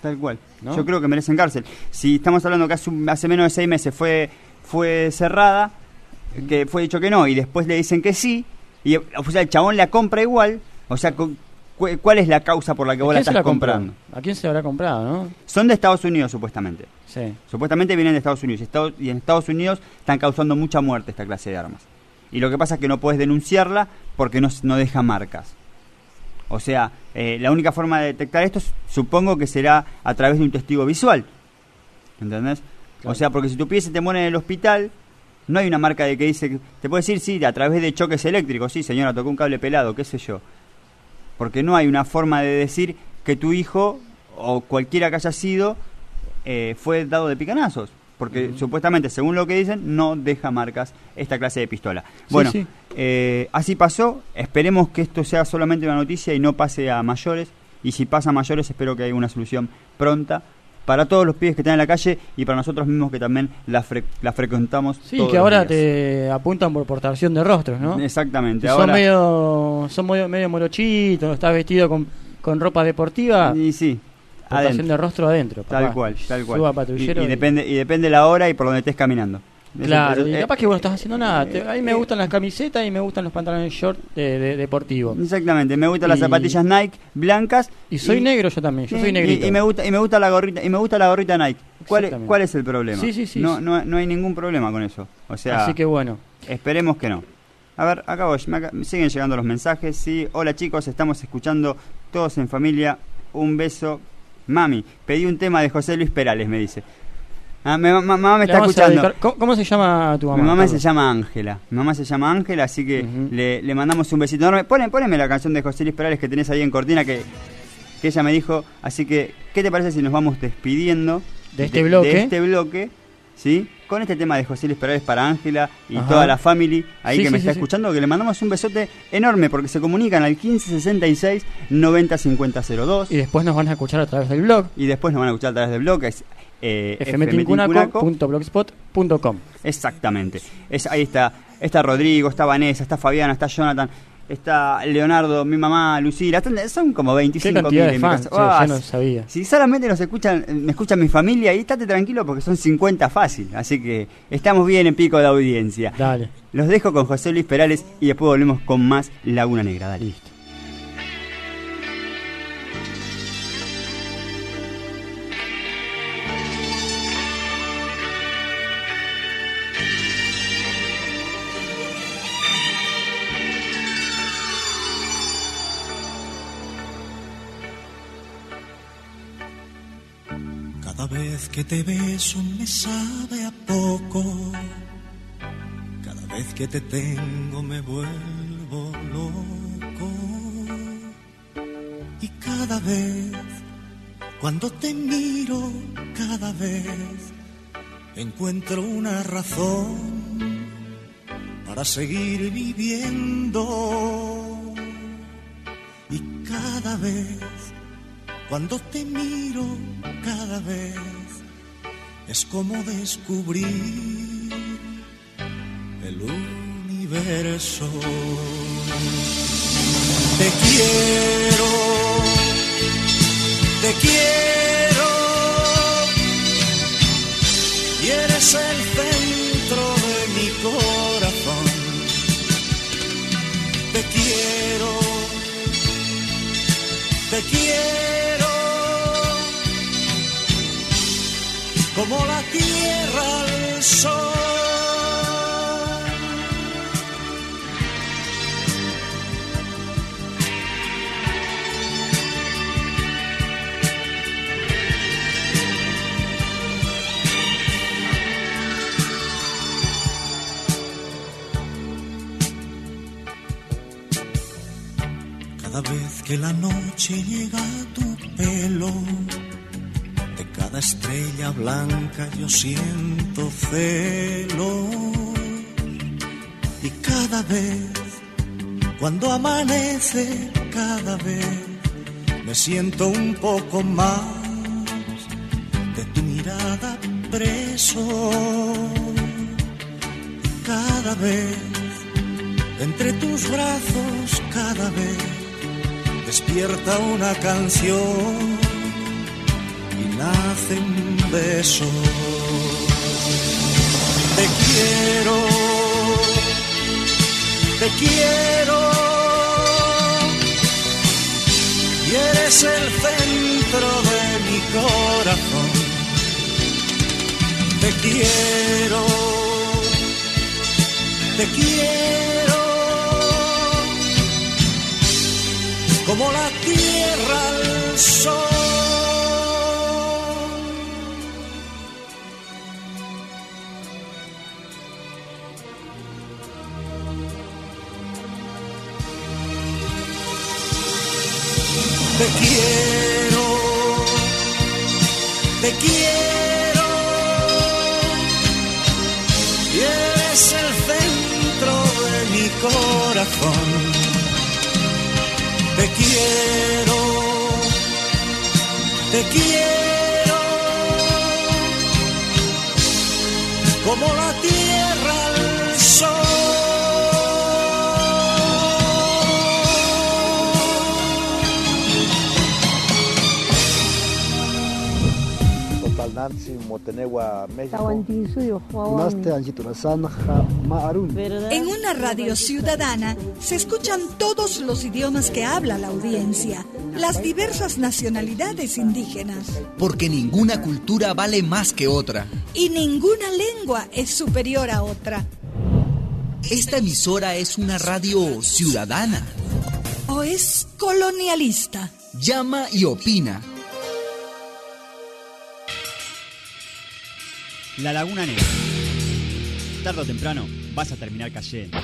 Tal cual. ¿No? Yo creo que merecen cárcel. Si estamos hablando que hace, hace menos de seis meses fue, fue cerrada, que fue dicho que no, y después le dicen que sí, y o sea, el chabón la compra igual, o sea, ¿cuál es la causa por la que ¿A vos la estás la comprando? ¿A quién se habrá comprado, no? Son de Estados Unidos, supuestamente. Sí. Supuestamente vienen de Estados Unidos. y en Estados Unidos están causando mucha muerte esta clase de armas. Y lo que pasa es que no puedes denunciarla porque no, no deja marcas. O sea, eh, la única forma de detectar esto supongo que será a través de un testigo visual. ¿Entendés? O sea, porque si tu pie se te muere en el hospital, no hay una marca de que dice... Te puede decir, sí, a través de choques eléctricos. Sí, señora, tocó un cable pelado, qué sé yo. Porque no hay una forma de decir que tu hijo o cualquiera que haya sido eh, fue dado de picanazos. Porque supuestamente, según lo que dicen, no deja marcas esta clase de pistola. Bueno, sí. eh, así pasó. Esperemos que esto sea solamente una noticia y no pase a mayores. Y si pasa a mayores, espero que haya una solución pronta para todos los pibes que están en la calle y para nosotros mismos que también la, fre- la frecuentamos. Sí, todos que los ahora días. te apuntan por portación de rostros, ¿no? Exactamente. Si son ahora, medio, son medio, medio morochitos, estás vestido con, con ropa deportiva, Y sí, portación adentro. de rostro adentro. Tal papá. cual, tal cual. Suba Y, patrullero y y- depende, y depende la hora y por donde estés caminando. Claro, y eh, capaz que vos no estás haciendo nada. Te- a mí me gustan las camisetas y me gustan los pantalones short de, de- deportivos. Exactamente, me gustan las zapatillas Nike blancas. Y soy negro yo también, yo Sí, soy negrito. Y, me gusta y me gusta la gorrita y me gusta la gorrita Nike. ¿Cuál es, cuál es el problema? Sí, sí, sí, No, no, no hay ningún problema con eso. O sea, Así que bueno. esperemos que no. A ver, acá voy, me siguen llegando los mensajes. Sí, hola chicos, estamos escuchando todos en familia. Un beso, mami. Pedí un tema de José Luis Perales, me dice. Ah, mi mamá, mamá me está escuchando. ¿Cómo, cómo se llama tu mamá? Mi mamá se llama Ángela. Mi mamá se llama Ángela, así que le, le mandamos un besito enorme. Ponen, poneme la canción de José Luis Perales que tenés ahí en Cortina que, que ella me dijo. Así que, ¿qué te parece si nos vamos despidiendo De este bloque. De este bloque, ¿sí? Con este tema de José Luis Perales para Ángela y Ajá. toda la family ahí Sí, que me sí, está escuchando, que le mandamos un besote enorme porque se comunican al 1566 90 50 02. Y después nos van a escuchar a través del blog. Y después nos van a escuchar a través del blog, es eh, fmtincunaco.blogspot.com Exactamente. Es, ahí está, está Rodrigo, está Vanessa, está Fabiana, está Jonathan, está Leonardo, mi mamá, Lucila. son como 25 Qué cantidad mil en mi fans, casa. che, Ah, no sabía. Si solamente nos escuchan, me escucha mi familia, ahí estate tranquilo porque son 50 fácil. Así que estamos bien en pico de audiencia. Dale. Los dejo con José Luis Perales y después volvemos con más Laguna Negra. Dale. Listo. Vez que te beso me sabe a poco. Cada vez que te tengo me vuelvo loco. Y cada vez, cuando te miro, cada vez encuentro una razón para seguir viviendo. Y cada vez cuando te miro cada vez es como descubrir el universo. Te quiero, te quiero y eres el centro de mi corazón. Te quiero, te quiero como la tierra al sol. Cada vez que la noche llega a tu pelo, de cada estrella blanca yo siento celo. Y cada vez, cuando amanece, cada vez me siento un poco más de tu mirada preso. Y cada vez, entre tus brazos, cada vez despierta una canción un beso. Te quiero, te quiero, y eres el centro de mi corazón. Te quiero, te quiero. como la tierra al sol. Te quiero, te quiero, y eres el centro de mi corazón. Te quiero, te quiero, como la tierra En una radio ciudadana se escuchan todos los idiomas que habla la audiencia, las diversas nacionalidades indígenas. Porque ninguna cultura vale más que otra. Y ninguna lengua es superior a otra. Esta emisora es una radio ciudadana. ¿O es colonialista? Llama y opina. La Laguna Negra. Tarde o temprano vas a terminar cayendo.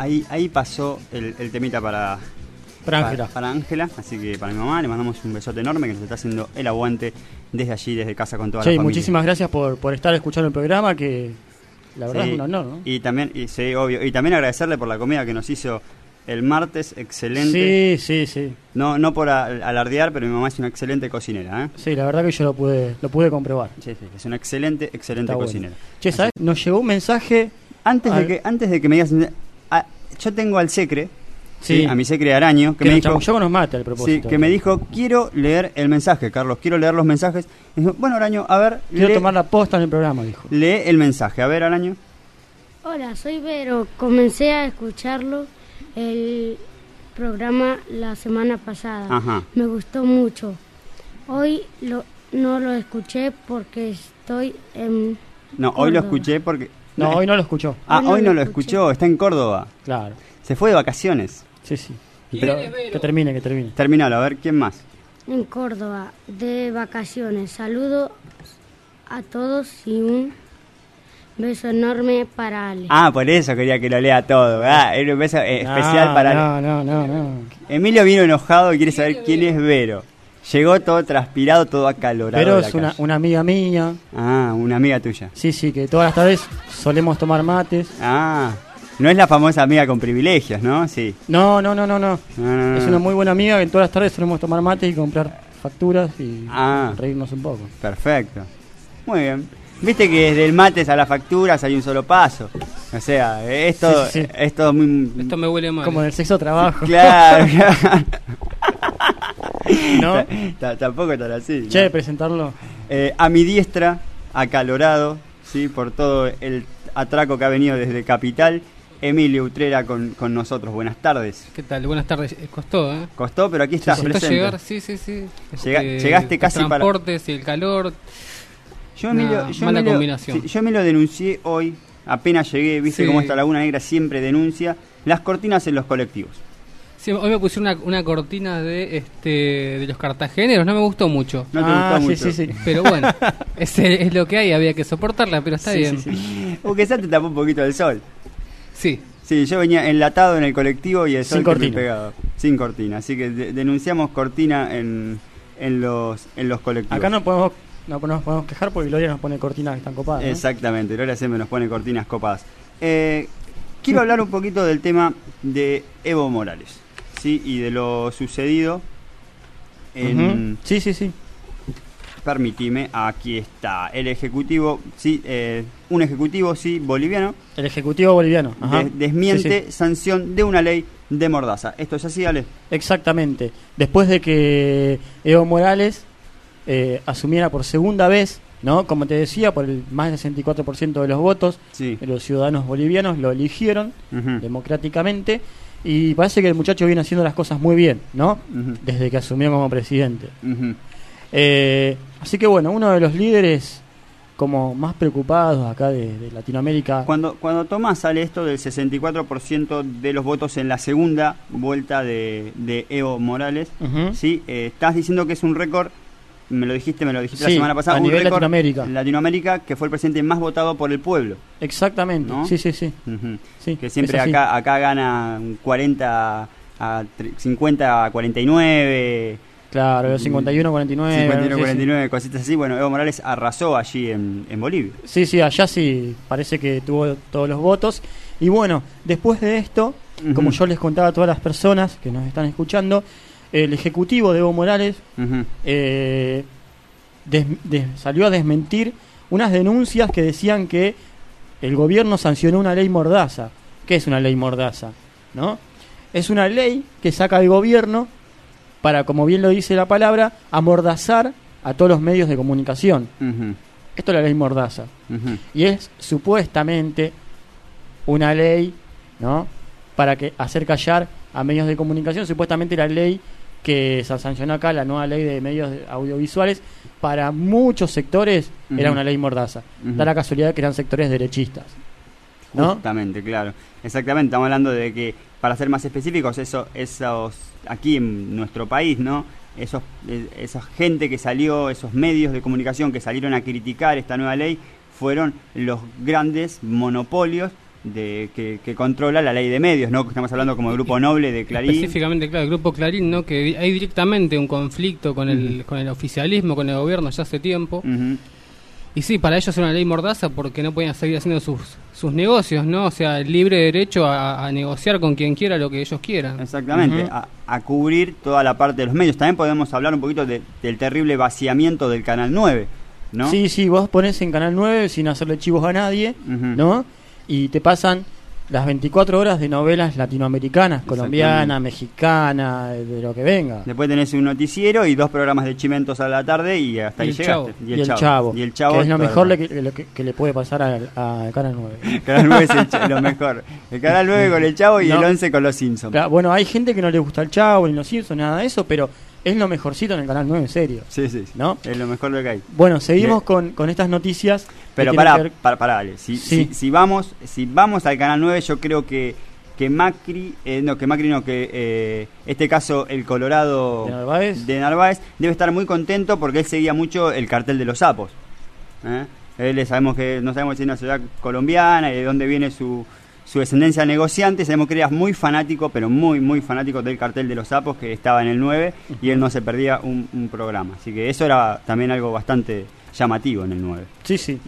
Ahí, ahí pasó el, el temita para Para Ángela. Para Ángela, así que para mi mamá le mandamos un besote enorme que nos está haciendo el aguante desde allí, desde casa con toda Che, la familia. muchísimas gracias por, por estar escuchando el programa, que la verdad Sí, es un honor, ¿no? Y también, y, sí, obvio, y también agradecerle por la comida que nos hizo el martes, excelente. Sí, sí, sí. No, no por alardear, pero mi mamá es una excelente cocinera, ¿eh? Sí, la verdad que yo lo pude, lo pude comprobar. Sí, sí, es una excelente, excelente Está bueno. cocinera. Che, ¿sabes? Nos llegó un mensaje. Antes de que, antes de que me digas, yo tengo al secre, Sí. sí, a mi secre Araño, que, Que me dijo, con nos mate al sí, propósito. que me dijo, quiero leer el mensaje, Carlos, quiero leer los mensajes. Y dijo, bueno, Araño, a ver, Quiero lee, tomar la posta en el programa, dijo. lee el mensaje. A ver, Araño. Hola, soy Vero. Comencé a escucharlo el programa la semana pasada. Ajá. Me gustó mucho. Hoy lo, no lo escuché porque estoy en... No, hoy lo escuché porque... No, hoy no lo escuchó. Ah, hoy no lo escuchó, está en Córdoba. Claro. Se fue de vacaciones. Sí, sí. Pero- que termine, que termine. Terminalo, a ver, ¿quién más? en Córdoba de vacaciones. Saludo a todos y un beso enorme para Ale. Ah, por eso quería que lo lea todo. Ah, era un beso eh, especial No, para... No, no, no, no. Emilio vino enojado y quiere saber quién es Vero. Llegó todo transpirado, todo acalorado. Pero es una, amiga mía. Ah, una amiga tuya. Sí, sí, que todas las tardes solemos tomar mates. Ah, no es la famosa amiga con privilegios, ¿no? Sí. No, no, no, no, no. No, no, no, Es una muy buena amiga que todas las tardes solemos tomar mates y comprar facturas y Ah. reírnos un poco. Perfecto. Muy bien. Viste que desde el mates a las facturas hay un solo paso. O sea, es todo, Sí, sí, sí. es todo muy... Esto me huele mal. Como en el sexo trabajo. Claro, claro. ¿No? Ta- ta- Tampoco tan así. Che, ¿no? presentarlo. Eh, a mi diestra, acalorado, ¿sí? por todo el atraco que ha venido desde Capital, Emilio Utrera con, con nosotros. Buenas tardes. ¿Qué tal? Buenas tardes. Eh, Costó, ¿eh? Costó, pero aquí estás Costó presente. llegar, sí, sí, sí. Llega- Este, llegaste los casi para- transportes y el calor. Yo, Emilio, yo, mala Emilio- combinación. sí, yo me lo denuncié hoy, apenas llegué, viste Sí. cómo esta Laguna Negra siempre denuncia las cortinas en los colectivos. Sí, hoy me pusieron una, una cortina de este de los cartageneros, no me gustó mucho. No te Ah, gustó sí, mucho. sí, sí. Pero bueno, es lo que hay, había que soportarla, pero está Sí, bien. sí, sí. Aunque sea te tapó un poquito el sol. Sí. Sí, yo venía enlatado en el colectivo y el Sin sol que me cortina. pegaba. Sin cortina. Así que de- denunciamos cortina en, en, los, en los colectivos. Acá no podemos, no nos podemos quejar porque Gloria nos pone cortinas que están copadas. ¿no? Exactamente, Gloria siempre nos pone cortinas copadas. Eh, quiero hablar un poquito del tema de Evo Morales, ¿sí? Y de lo sucedido en... Sí, sí, sí. Permitime, aquí está, el ejecutivo, sí, eh, un ejecutivo, sí, boliviano, El ejecutivo boliviano. Ajá. de- desmiente Sí, sí. sanción de una ley de mordaza. ¿Esto es así, Ale? Exactamente. Después de que Evo Morales eh, asumiera por segunda vez, ¿no? Como te decía, por el más del 64% de los votos, Sí. de los ciudadanos bolivianos lo eligieron democráticamente y parece que el muchacho viene haciendo las cosas muy bien, ¿no? Desde que asumió como presidente. Eh, así que bueno, uno de los líderes como más preocupados acá de, de Latinoamérica. Cuando, cuando Tomás sale esto del 64% de los votos en la segunda vuelta de, de Evo Morales. ¿sí? Eh, estás diciendo que es un récord, me lo dijiste, me lo dijiste la Sí, semana pasada, a un nivel récord Latinoamérica. en Latinoamérica que fue el presidente más votado por el pueblo. Exactamente, ¿no? sí, sí, sí. Sí, que siempre acá, acá gana un 40 a tre- 50 a 49. Claro, 51, 49. 51, sí, sí. 49, cositas así. Bueno, Evo Morales arrasó allí en, en Bolivia. Sí, sí, allá sí parece que tuvo todos los votos. Y bueno, después de esto, como yo les contaba a todas las personas que nos están escuchando, el ejecutivo de Evo Morales eh, des- des- salió a desmentir unas denuncias que decían que el gobierno sancionó una ley mordaza. ¿Qué es una ley mordaza? ¿No? Es una ley que saca el gobierno para, como bien lo dice la palabra, amordazar a todos los medios de comunicación. Esto es la ley Mordaza. Y es supuestamente una ley, ¿no? Para que hacer callar a medios de comunicación, supuestamente la ley que se sancionó acá, la nueva ley de medios audiovisuales, para muchos sectores era una ley mordaza. Da la casualidad que eran sectores derechistas. ¿No? Justamente, claro. Exactamente, estamos hablando de que, para ser más específicos, eso, esos, aquí en nuestro país, ¿no? Esos, eh, esa gente que salió, esos medios de comunicación que salieron a criticar esta nueva ley, fueron los grandes monopolios de que, que controla la ley de medios, ¿no? Estamos hablando como grupo noble de Clarín. Específicamente, claro, el grupo Clarín, ¿no? Que hay directamente un conflicto con el, con el oficialismo, con el gobierno ya hace tiempo. Y sí, para ellos era una ley mordaza porque no podían seguir haciendo sus, sus negocios, ¿no? O sea, el libre derecho a, a negociar con quien quiera lo que ellos quieran. Exactamente, a, a cubrir toda la parte de los medios. También podemos hablar un poquito de- del terrible vaciamiento del Canal 9, ¿no? Sí, sí, vos pones en Canal 9 sin hacerle chivos a nadie, ¿no? Y te pasan las 24 horas de novelas latinoamericanas, colombiana, mexicana, de lo que venga. Después tenés un noticiero y dos programas de chimentos a la tarde y hasta ahí el llegaste. Chavo. Y el, Chavo. Y el Chavo. Que es lo mejor le- que, lo que, que le puede pasar al- a, Canal 9. Canal 9 es el lo mejor. El Canal 9 con el Chavo y No. el 11 con los Simpsons. Claro, bueno, hay gente que no le gusta el Chavo ni los Simpsons, nada de eso, pero es lo mejorcito en el Canal 9, en serio. Sí, sí, sí. ¿No? Es lo mejor de que hay. Bueno, seguimos con, con estas noticias. Pero pará, ver- pará, pará, Ale. Si, Sí. si, si vamos, si vamos al Canal 9, yo creo que, que Macri, eh, no, que Macri no, que eh, este caso el Colorado ¿De Narváez? de Narváez debe estar muy contento porque él seguía mucho el cartel de los sapos. ¿eh? Él eh, sabemos que no sabemos si es una ciudad colombiana y de dónde viene su, su descendencia negociante. Sabemos que era muy fanático, pero muy, muy fanático del cartel de los sapos que estaba en el 9 y él no se perdía un, un programa. Así que eso era también algo bastante llamativo en el 9. Sí, sí.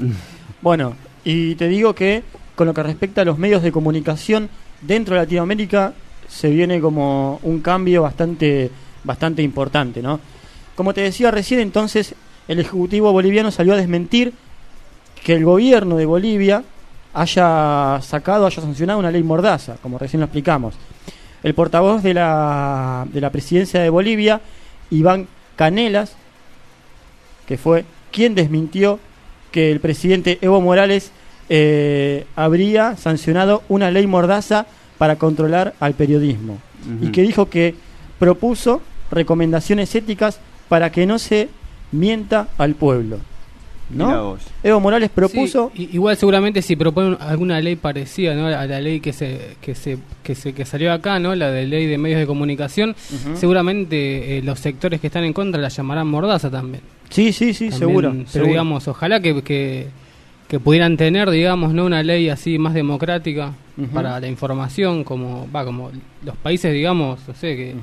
Bueno, y te digo que con lo que respecta a los medios de comunicación dentro de Latinoamérica se viene como un cambio bastante bastante importante, ¿no? Como te decía recién, entonces el ejecutivo boliviano salió a desmentir que el gobierno de Bolivia haya sacado, haya sancionado una ley mordaza, como recién lo explicamos. El portavoz de la, de la presidencia de Bolivia, Iván Canelas, que fue quien desmintió que el presidente Evo Morales eh, habría sancionado una ley mordaza para controlar al periodismo y que dijo que propuso recomendaciones éticas para que no se mienta al pueblo. ¿No? vos. Evo Morales propuso Sí, igual seguramente si proponen alguna ley parecida ¿no? a la ley que se, que se que se que salió acá no la de ley de medios de comunicación seguramente eh, los sectores que están en contra la llamarán mordaza también Sí, sí, sí, También, seguro. pero seguro. digamos ojalá que, que que pudieran tener digamos no una ley así más democrática para la información como va como los países digamos no sé que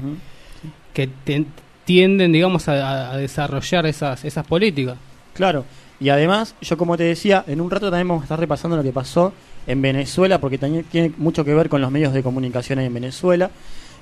que ten- tienden digamos a, a- a desarrollar esas esas políticas Claro, y además, yo como te decía, en un rato también vamos a estar repasando lo que pasó en Venezuela, porque también tiene mucho que ver con los medios de comunicación en Venezuela.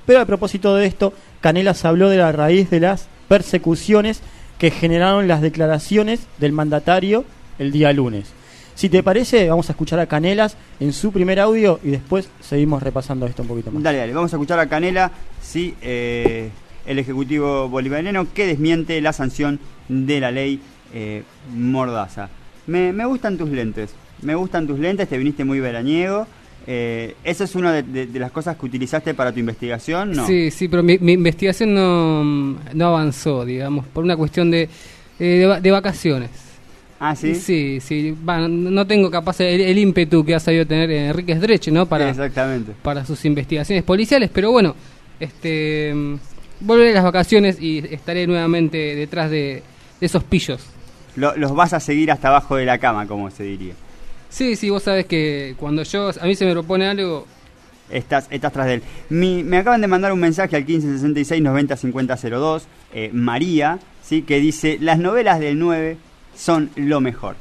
Pero a propósito de esto, Canelas habló de la raíz de las persecuciones que generaron las declaraciones del mandatario el día lunes. Si te parece, vamos a escuchar a Canelas en su primer audio y después seguimos repasando esto un poquito más. Dale, dale, vamos a escuchar a Canela, sí, eh, el Ejecutivo Bolivariano que desmiente la sanción de la ley eh, Mordaza. Me, me gustan tus lentes, me gustan tus lentes, te viniste muy veraniego. Eh, ¿Esa es una de, de- de las cosas que utilizaste para tu investigación? No. Sí, sí, pero mi, mi investigación no, no avanzó, digamos, por una cuestión de, eh, de, va- de vacaciones. Ah, sí. Sí, sí, va, no- tengo capaz el, el ímpetu que ha sabido tener Enrique Sdreche, ¿no? Para, Exactamente. para sus investigaciones policiales, pero bueno, este mm, volveré a las vacaciones y estaré nuevamente detrás de, de esos pillos. Lo- los vas a seguir hasta abajo de la cama, como se diría. Sí, sí, vos sabés que cuando yo, a mí se me propone algo, Estás, estás tras de él. Mi- me acaban de mandar un mensaje al 1566 90 5002, eh, María, ¿sí? que dice, las novelas del 9 son lo mejor.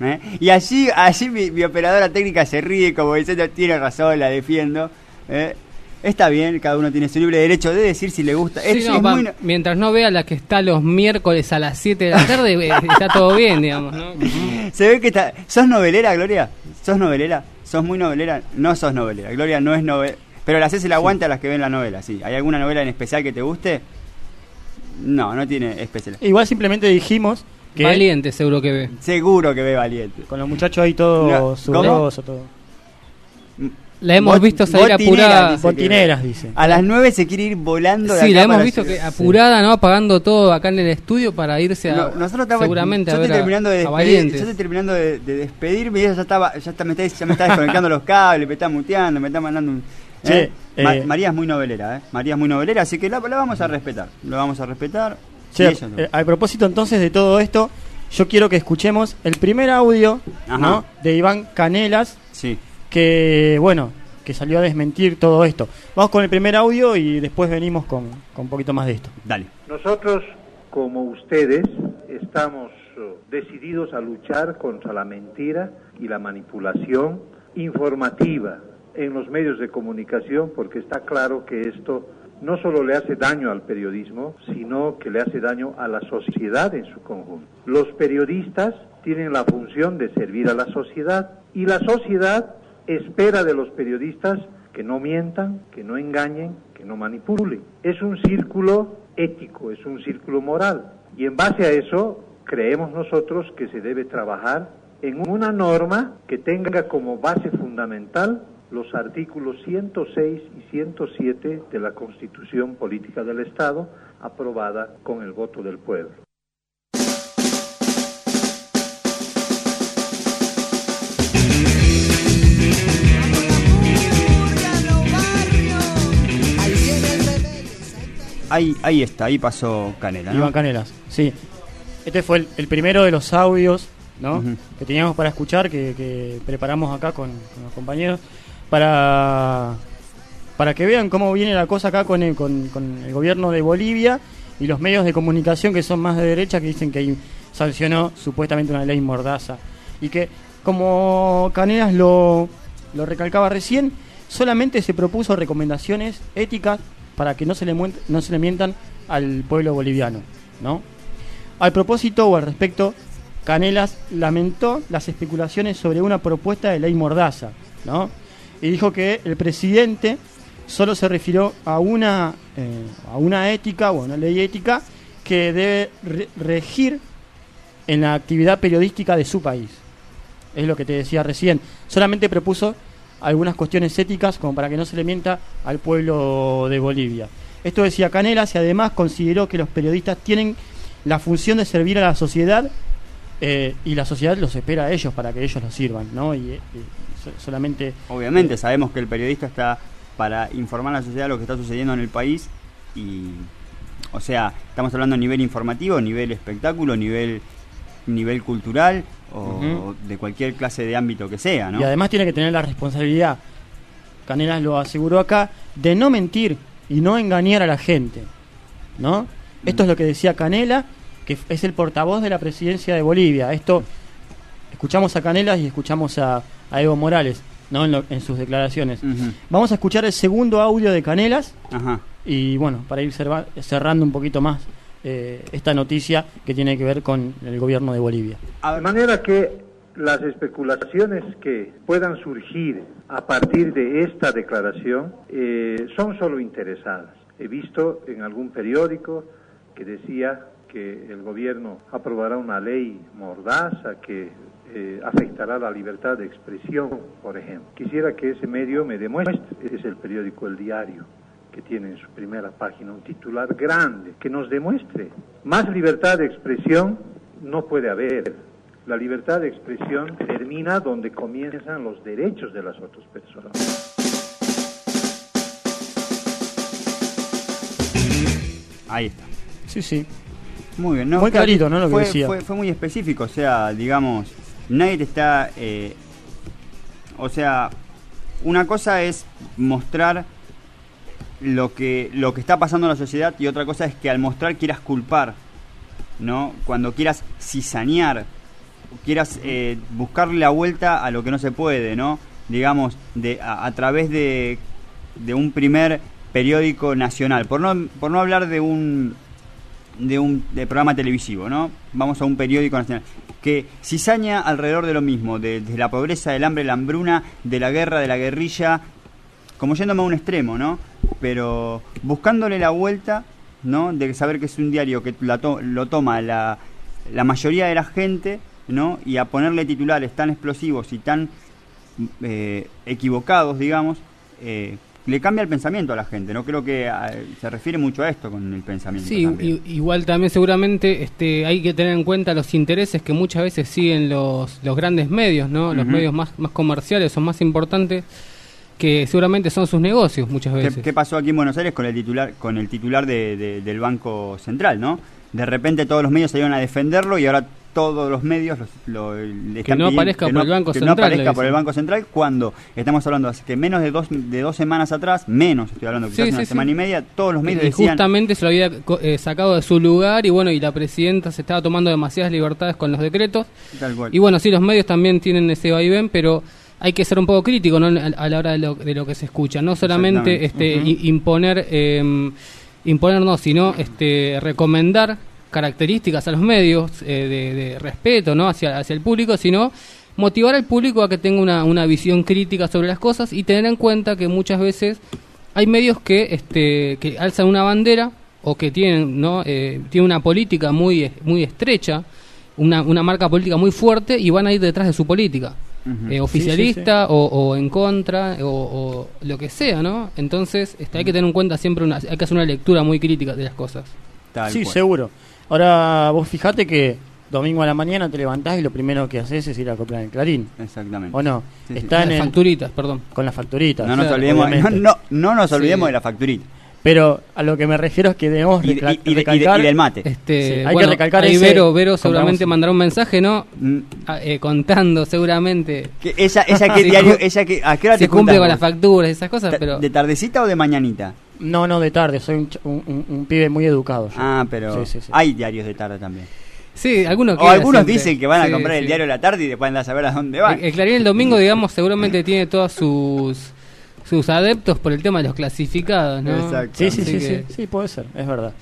¿eh? Y allí, allí mi, mi operadora técnica se ríe como diciendo, tiene razón, la defiendo. ¿eh? Está bien, cada uno tiene su libre derecho de decir si le gusta. Sí, Es- no, es va, muy no- mientras no vea la que está los miércoles a las 7 de la tarde, eh, está todo bien, digamos, ¿no? Se ve que está... ¿Sos novelera, Gloria? ¿Sos novelera? ¿Sos muy novelera? No sos novelera. Gloria no es novelera. Pero le haces el aguante a las que ven la novela, sí. ¿Hay alguna novela en especial que te guste? No, no tiene especial. Igual simplemente dijimos que Valiente seguro que ve. Seguro que ve valiente. con los muchachos ahí todo No, sudoroso, todo. La hemos Bot- visto salir apurada. dice que- Botineras, dice. A las 9 se quiere ir volando de Sí, acá la hemos visto que apurada, ¿no? Apagando todo acá en el estudio para irse a. No, nosotros estamos, seguramente yo a ver a- terminando de despedir, yo estoy terminando de, de despedirme y ella ya estaba, ya está, me está, ya me está desconectando los cables, me está muteando, me está mandando un Che, ¿eh? Ma- eh, María es muy novelera, ¿eh? María es muy novelera, así que la, la vamos a respetar, la vamos a respetar. No. eh, a propósito entonces de todo esto, yo quiero que escuchemos el primer audio de Iván Canelas, sí. Que bueno, que salió a desmentir todo esto. Vamos con el primer audio y después venimos con, con un poquito más de esto. Dale. Nosotros, como ustedes, estamos eh, decididos a luchar contra la mentira y la manipulación informativa en los medios de comunicación porque está claro que esto no solo le hace daño al periodismo, sino que le hace daño a la sociedad en su conjunto. Los periodistas tienen la función de servir a la sociedad y la sociedad espera de los periodistas que no mientan, que no engañen, que no manipulen. Es un círculo ético, es un círculo moral. Y en base a eso, creemos nosotros que se debe trabajar en una norma que tenga como base fundamental los artículos 106 y 107 de la Constitución Política del Estado, aprobada con el voto del pueblo. Ahí, ahí está, ahí pasó Canela, ¿no? Iván Canelas, sí. Este fue el, el primero de los audios ¿no? Que teníamos para escuchar, que, que preparamos acá con, con los compañeros, para, para que vean cómo viene la cosa acá con el, con, con el gobierno de Bolivia y los medios de comunicación que son más de derecha que dicen que ahí sancionó supuestamente una ley mordaza. Y que, como Canelas lo, lo recalcaba recién, solamente se propuso recomendaciones éticas para que no se le, no se le mientan al pueblo boliviano, ¿no? Al propósito o al respecto, Canelas lamentó las especulaciones sobre una propuesta de ley mordaza, ¿no? Y dijo que el presidente solo se refirió a una, eh, a una ética o a una ley ética que debe re- regir en la actividad periodística de su país. Es lo que te decía recién. Solamente propuso algunas cuestiones éticas como para que no se le mienta al pueblo de Bolivia. Esto decía Canelas y además consideró que los periodistas tienen la función de servir a la sociedad eh, y la sociedad los espera a ellos para que ellos los sirvan, ¿no? Y, eh, so- solamente... Obviamente sabemos que el periodista está para informar a la sociedad lo que está sucediendo en el país y, o sea, estamos hablando a nivel informativo, nivel espectáculo, nivel nivel cultural o de cualquier clase de ámbito que sea, ¿no? Y además tiene que tener la responsabilidad, Canelas lo aseguró acá, de no mentir y no engañar a la gente. ¿No? Esto es lo que decía Canela, que es el portavoz de la presidencia de Bolivia. Esto escuchamos a Canelas y escuchamos a, a Evo Morales, ¿no? En, lo- en sus declaraciones. Vamos a escuchar el segundo audio de Canelas Ajá. y bueno, para ir cerrando un poquito más eh, esta noticia que tiene que ver con el gobierno de Bolivia. De manera que las especulaciones que puedan surgir a partir de esta declaración eh, son solo interesadas. He visto en algún periódico que decía que el gobierno aprobará una ley mordaza que eh, afectará la libertad de expresión, por ejemplo. Quisiera que ese medio me demuestre, es el periódico El Diario, que tiene en su primera página un titular grande, que nos demuestre. Más libertad de expresión no puede haber. La libertad de expresión termina donde comienzan los derechos de las otras personas. Ahí está. Sí, sí. Muy bien, ¿no? Muy clarito, ¿no? Lo que fue, decía. Fue, fue muy específico, o sea, digamos, nadie te está... eh, o sea, una cosa es mostrar lo que, lo que está pasando en la sociedad y otra cosa es que al mostrar quieras culpar, ¿no? Cuando quieras cizañar, quieras eh, buscarle la vuelta a lo que no se puede, ¿no? Digamos, de, a, a través de, de un primer periódico nacional, por no, por no hablar de un de un de programa televisivo, ¿no? Vamos a un periódico nacional que cizaña alrededor de lo mismo, de, de la pobreza, del hambre, la hambruna, de la guerra, de la guerrilla, como yéndome a un extremo, ¿no? Pero buscándole la vuelta ¿no? De saber que es un diario que la to- lo toma la, la mayoría de la gente, ¿no? Y a ponerle titulares tan explosivos y tan eh, equivocados, digamos, eh, le cambia el pensamiento a la gente. No creo que ah, se refiere mucho a esto con el pensamiento. Sí, también. i- igual también seguramente este, hay que tener en cuenta los intereses que muchas veces siguen los, los grandes medios, ¿no? Los medios más, más comerciales o más importantes, que seguramente son sus negocios muchas ¿Qué, veces. qué pasó aquí en Buenos Aires con el titular, con el titular de- de- del Banco Central, no? De repente todos los medios salieron a defenderlo y ahora todos los medios los- lo, le están no pidiendo aparezca que por no- el Banco que Central, no aparezca por el. Banco Central cuando estamos hablando hace que menos de dos, de dos semanas atrás, menos estoy hablando quizás Sí, una sí, semana sí. y media, todos los medios y decían justamente se lo había eh, sacado de su lugar y bueno, y la presidenta se estaba tomando demasiadas libertades con los decretos. Tal cual. Y bueno, sí, los medios también tienen ese vaivén, pero hay que ser un poco crítico ¿no? a, la hora de lo, de lo que se escucha. No solamente este, Exactamente. i- imponer, eh, imponer no, sino este, recomendar características a los medios eh, de, de respeto ¿no? hacia, hacia el público, sino motivar al público a que tenga una, una visión crítica sobre las cosas y tener en cuenta que muchas veces hay medios que, este, que alzan una bandera o que tienen, ¿no? Eh, tienen una política muy, muy estrecha, una, una marca política muy fuerte y van a ir detrás de su política. Eh, oficialista O, o en contra o, o lo que sea, ¿no? Entonces este, hay que tener en cuenta siempre una, hay que hacer una lectura muy crítica de las cosas. sí, seguro. Ahora vos fijate que domingo a la mañana te levantás y lo primero que haces es ir a comprar el clarín. Exactamente. ¿O no? Sí, sí. Está Con en las facturitas, perdón. Con las facturitas. no nos claro, olvidemos, no, no, no nos Sí. olvidemos de la facturita. Pero a lo que me refiero es que debemos Y de- recla- y- y de- y de- recalcar... y del mate. Este, Sí, hay bueno, que recalcar ahí ese- Vero, Vero seguramente mandará un mensaje, ¿no? Ah, eh, contando seguramente. Que ella, ella qué Si diario, ella que, ¿a qué hora si te cumple juntas con vos? las facturas y esas cosas, pero ¿De tardecita o de mañanita? No, no, de tarde. Soy un, ch- un, un- un pibe muy educado. yo. Ah, pero Sí, sí, sí. hay diarios de tarde también. sí, algunos O algunos siempre. dicen que van a Sí, comprar el diario de la tarde y después andan a saber a dónde van. El, el Clarín el domingo, digamos, seguramente tiene todos sus sus adeptos por el tema de los clasificados, ¿no? Exacto. Sí, sí, Así sí, que sí, sí, puede ser, es verdad.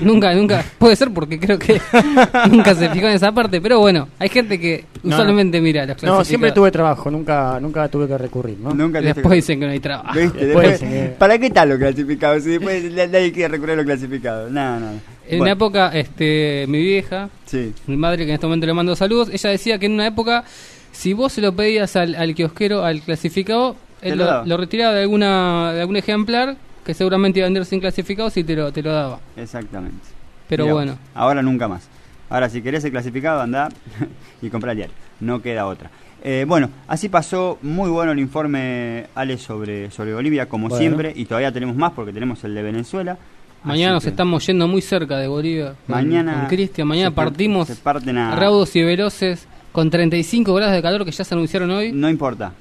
Nunca, nunca, puede ser porque creo que nunca se fijó en esa parte, pero bueno, hay gente que No, usualmente mira los No, clasificados. siempre tuve trabajo, nunca nunca tuve que recurrir, ¿no? Nunca te- después dicen que no hay trabajo. ¿Viste? Después Después- dicen que- ¿Para qué tal los clasificados? Si después nadie quiere recurrir a los clasificados. No, no. En Bueno, una época, este, mi vieja, Sí. mi madre, que en este momento le mando saludos, ella decía que en una época, si vos se lo pedías al, al kiosquero, al clasificado, él lo lo, retiraba de alguna de algún ejemplar que seguramente iba a vender sin clasificados y te lo, te lo daba. Exactamente. Pero Mirá bueno. vos, Ahora nunca más. Ahora, si querés el clasificado, anda y compra el diario. No queda otra. Eh, bueno, así pasó muy bueno el informe, Ale, sobre, sobre Bolivia, como Bueno. siempre. Y todavía tenemos más porque tenemos el de Venezuela. Mañana Así nos que estamos yendo muy cerca de Bolivia. Mañana Con Cristian, mañana se partimos se parten a- raudos y veloces con 35 grados de calor que ya se anunciaron hoy. No importa.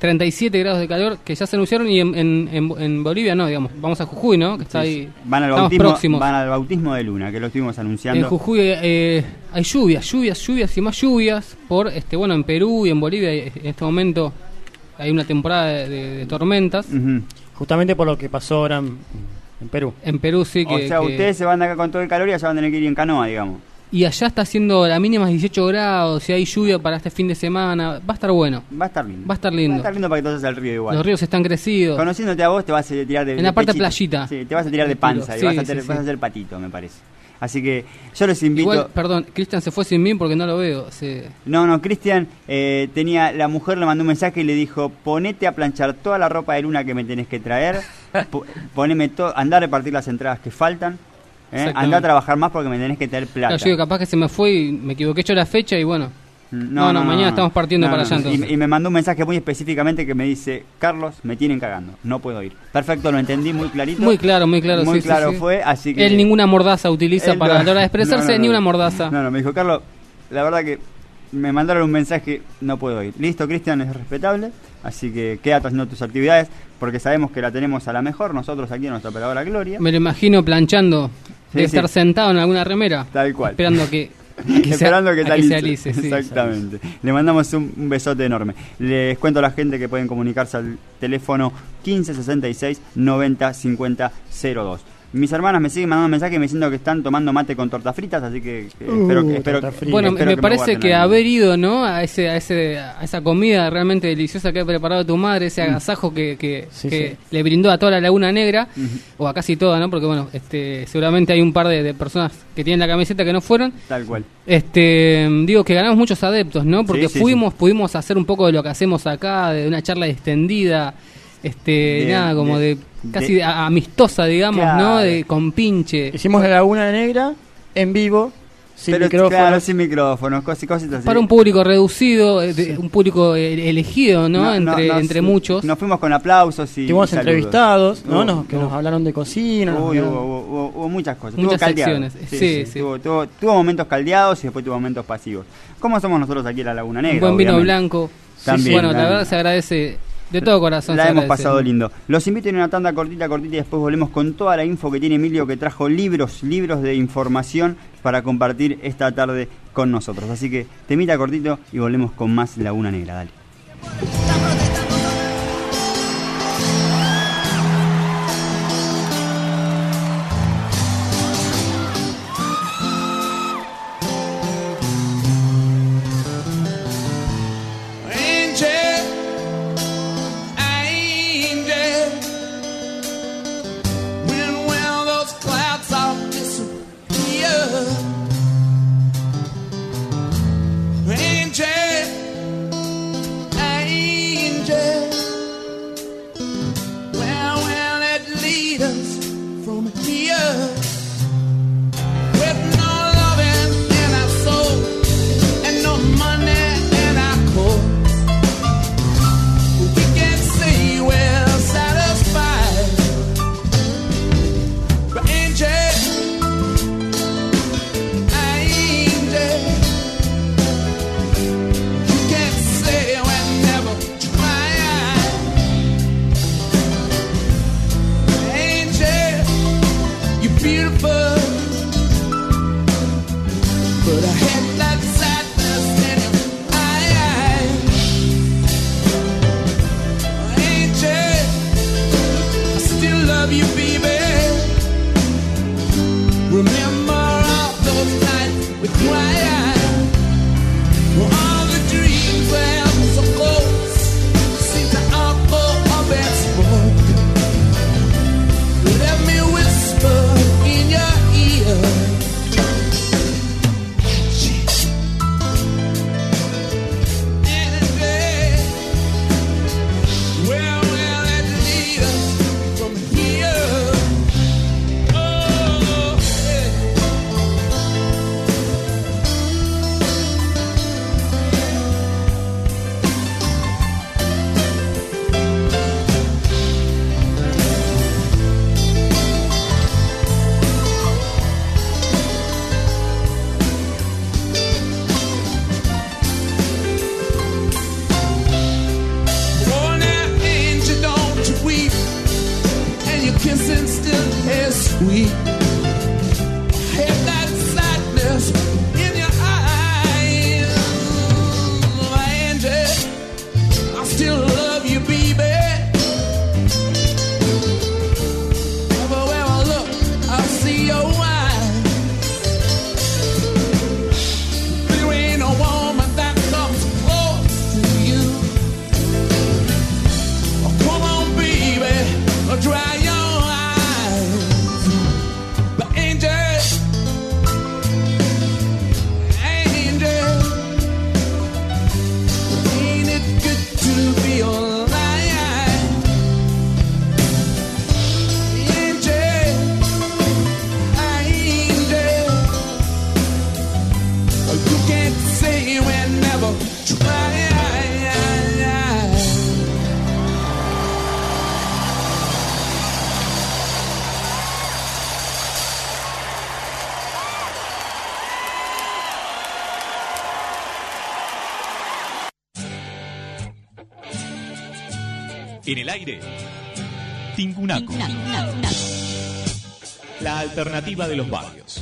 37 grados de calor que ya se anunciaron y en, en, en- en Bolivia no, digamos. Vamos a Jujuy, ¿no? Que está Sí, ahí. Van al, bautismo, próximos. van al bautismo de Luna, que lo estuvimos anunciando. En Jujuy eh, hay lluvias, lluvias, lluvias y más lluvias por, este, bueno, en Perú y en Bolivia eh, en este momento hay una temporada de, de- de tormentas. Justamente por lo que pasó ahora en, en Perú. En Perú sí que... o sea, que- ustedes se van de acá con todo el calor y allá van a tener que ir en canoa, digamos. Y allá está haciendo la mínima es 18 grados, y hay lluvia para este fin de semana, va a estar bueno. Va a estar lindo. Va a estar Va a lindo. estar lindo para que vayas al río igual. Los ríos están crecidos. Conociéndote a vos te vas a tirar de En la parte pechito. playita. Sí, te vas a tirar de panza y vas, a tener- sí. vas a hacer patito, me parece. Así que yo les invito... Igual, perdón, Cristian se fue sin mí porque no lo veo. se- No, no, Cristian eh, tenía, la mujer le mandó un mensaje y le dijo, ponete a planchar toda la ropa de luna que me tenés que traer, po- poneme todo, anda a repartir las entradas que faltan, eh, anda a trabajar más porque me tenés que traer plata. Claro, yo capaz que se me fue y me equivoqué yo la fecha y bueno. No, no, mañana estamos partiendo para allá entonces. Y, y me mandó un mensaje muy específicamente que me dice, Carlos, me tienen cagando, no puedo ir. Perfecto, lo entendí muy clarito. Muy claro, muy claro. Muy sí, claro sí. fue, así que... Él ninguna mordaza utiliza para la hora de expresarse, ni una mordaza. No, no, me dijo, Carlos, la verdad que me mandaron un mensaje, no puedo ir. Listo, Cristian, es respetable, así que quédate haciendo tus actividades, porque sabemos que la tenemos a la mejor, nosotros aquí en nuestra operadora Gloria. Me lo imagino planchando, de estar sentado en alguna remera. Tal cual. Esperando que, que se- Esperando que, que sí. Exactamente. Le mandamos un, un besote enorme. Les cuento a la gente que pueden comunicarse al teléfono 1566 90 50 02. Mis hermanas me siguen mandando mensajes me diciendo que están tomando mate con tortas fritas, así que, Uh, espero que... Espero. Bueno, espero me parece que algo. haber ido, ¿no? A ese, a ese, a esa comida realmente deliciosa que ha preparado tu madre, ese agasajo que, que, Sí, que sí. le brindó a toda la Laguna Negra, o a casi toda, ¿no? Porque bueno, este, seguramente hay un par de, de personas que tienen la camiseta que no fueron. Tal cual. Este, digo que ganamos muchos adeptos, ¿no? Porque Sí, sí, fuimos, pudimos hacer un poco de lo que hacemos acá, de una charla extendida, este, De- nada, como de, de- casi de- amistosa, digamos, ¿no? De con pinche. Hicimos la Laguna Negra en vivo, sin Pero micrófono. claro, sin micrófonos, cos- cositas así. Para un público reducido, eh, un público eh, elegido, ¿no? entre, nos- entre muchos. Nos fuimos con aplausos y saludos. entrevistados, ¿no? Nos- que nos hablaron de cocina. hubo, hubo- hubo- hubo muchas cosas. Muchas caldeado. secciones. Sí, sí. Tuvo, tuvo- tuvo momentos caldeados y después tuvo momentos pasivos. ¿Cómo somos nosotros aquí en la Laguna Negra? un buen vino obviamente? blanco. También, bueno, la verdad se agradece de todo corazón. La hemos pasado lindo. Los invito a una tanda cortita, cortita y después volvemos con toda la info que tiene Emilio que trajo libros, libros de información para compartir esta tarde con nosotros. Así que temita cortito y volvemos con más Laguna Negra. Dale. oui de los barrios.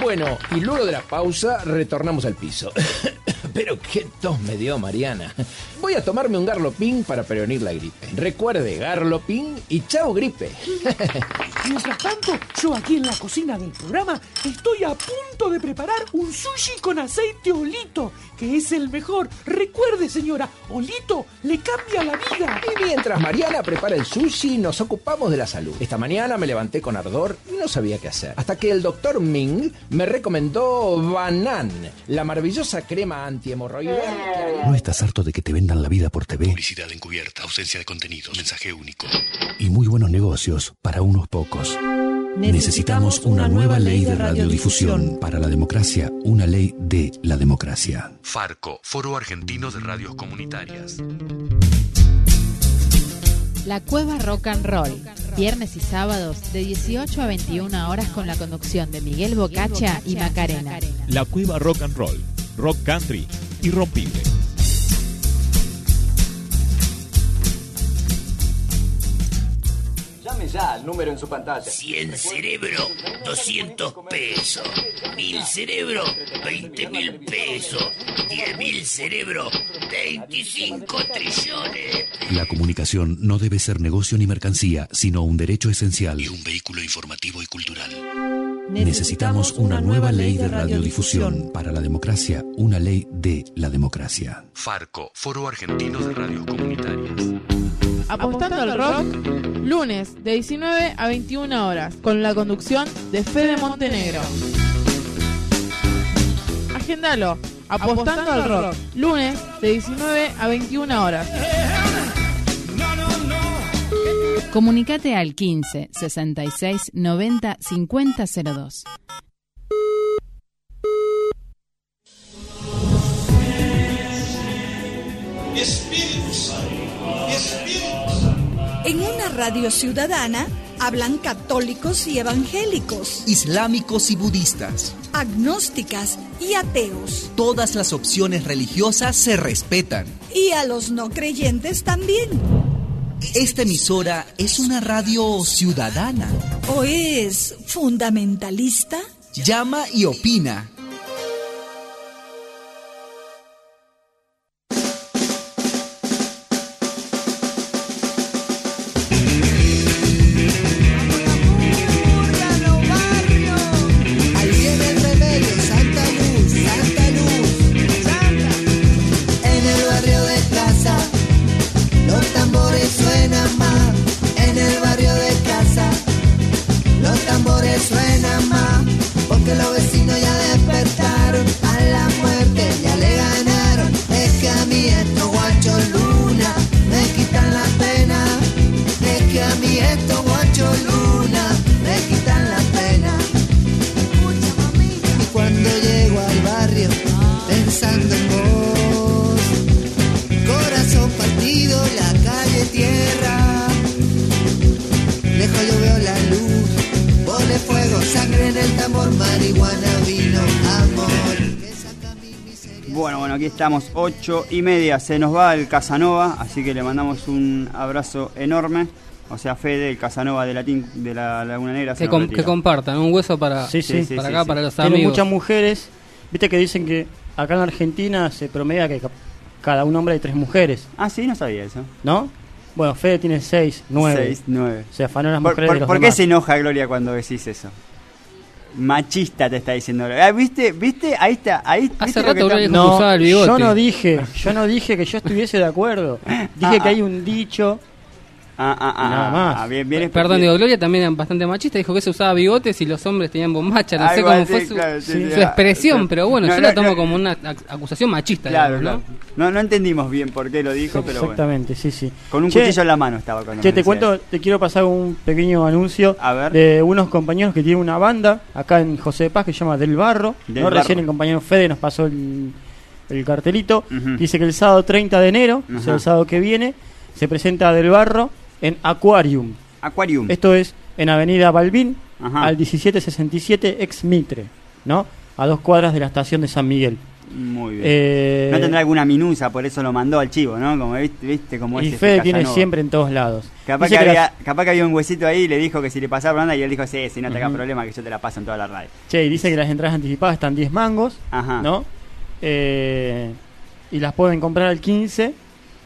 Bueno, y luego de la pausa retornamos al piso. pero qué tos me dio Mariana. Voy a tomarme un garlopín para prevenir la gripe. Recuerde, garlopín y chao gripe. Mientras tanto, yo aquí en la cocina del programa estoy a punto de preparar un sushi con aceite olito, que es el mejor. Recuerde, señora, olito le cambia la vida. Y mientras Mariana prepara el sushi, nos ocupamos de la salud. Esta mañana me levanté con ardor y no sabía qué hacer. Hasta que el doctor Ming me recomendó Banan, la maravillosa crema antihemorroidal. ¿No estás harto de que te vendan la vida por TV? Publicidad encubierta, ausencia de contenidos, mensaje único. Y muy buenos negocios para unos pocos. Necesitamos una nueva ley de radiodifusión para la democracia, una ley de la democracia. Farco, Foro Argentino de Radios Comunitarias. La Cueva Rock and Roll. Viernes y sábados de 18 a 21 horas con la conducción de Miguel Bocacha y Macarena. La Cueva Rock and Roll, Rock Country, irrompible. Llame ya al número en su pantalla. 100 cerebro, 200 pesos. 1000 cerebro, 20 mil pesos. 10 mil cerebro, 25 trillones. La comunicación no debe ser negocio ni mercancía, sino un derecho esencial y un vehículo informativo y cultural. Necesitamos una nueva ley de radiodifusión para la democracia, una ley de la democracia. Farco, Foro Argentino de Radios Comunitarias. Apostando al rock, lunes de 19 a 21 horas, con la conducción de Fede Montenegro. Agéndalo, apostando al rock, lunes de 19 a 21 horas. Comunicate al 15 66 90 50 02. Espíritu Santo, Espíritu Santo. En una radio ciudadana hablan católicos y evangélicos, Islámicos y budistas. agnósticas y ateos. Todas las opciones religiosas se respetan. Y a los no creyentes también. Esta emisora es una radio ciudadana. ¿O es fundamentalista? Llama y opina. Estamos, ocho y media, se nos va el Casanova, así que le mandamos un abrazo enorme. O sea, Fede, el Casanova de la, tin- de la Laguna Negra. Que, com- compartan, un hueso para, Sí, sí, para acá, para los Tiene amigos. muchas mujeres. Viste que dicen que acá en Argentina se promedia que ca- cada un hombre hay tres mujeres. Ah, sí, no sabía eso. ¿No? Bueno, Fede tiene seis, nueve. Seis, nueve. Se afanó las ¿Por, mujeres por- de los por qué demás. se enoja Gloria cuando decís eso? Machista te está diciendo. Ah, ¿Viste? ¿Viste? Ahí está. Ahí, ¿viste lo que está- no, yo no dije, yo no dije que yo estuviese de acuerdo. Dije Ah, que ah. hay un dicho. Ah, ah, ah, Nada ah, más. ah, bien, bien Perdón, digo, Gloria también era bastante machista, dijo que se usaba bigotes y los hombres tenían bombacha, no sé cómo así, fue su, claro, sí, su sí, expresión, ah, pero bueno, no, yo no, la tomo no. como una ac- acusación machista, Claro, digamos, claro. No, no entendimos bien por qué lo dijo, pero bueno. Exactamente, sí, sí. Con un Che, cuchillo en la mano estaba cuando Che, me te cuento, eso. te quiero pasar un pequeño anuncio A ver. de unos compañeros que tienen una banda acá en José de Paz que se llama Del Barro. Del ¿no? Recién el compañero Fede nos pasó el, el cartelito. Dice que el sábado 30 de enero, o sea, el sábado que viene, se presenta Del Barro en Aquarium. Aquarium. Esto es en Avenida Balbín, Ajá. al 1767 ex Mitre, ¿no? A dos cuadras de la estación de San Miguel. Muy bien. Eh, no tendrá alguna minusa, por eso lo mandó al chivo, ¿no? Como viste, viste como y es este Fede tiene siempre en todos lados. Capaz que, que había, las- capaz que había un huesito ahí y le dijo que si le pasaba banda y él dijo, sí, si no te hagas Ujú. problema que yo te la paso en toda la radio. Che, y dice que las entradas anticipadas están 10 mangos, Ajá. ¿no? Eh, y las pueden comprar al 15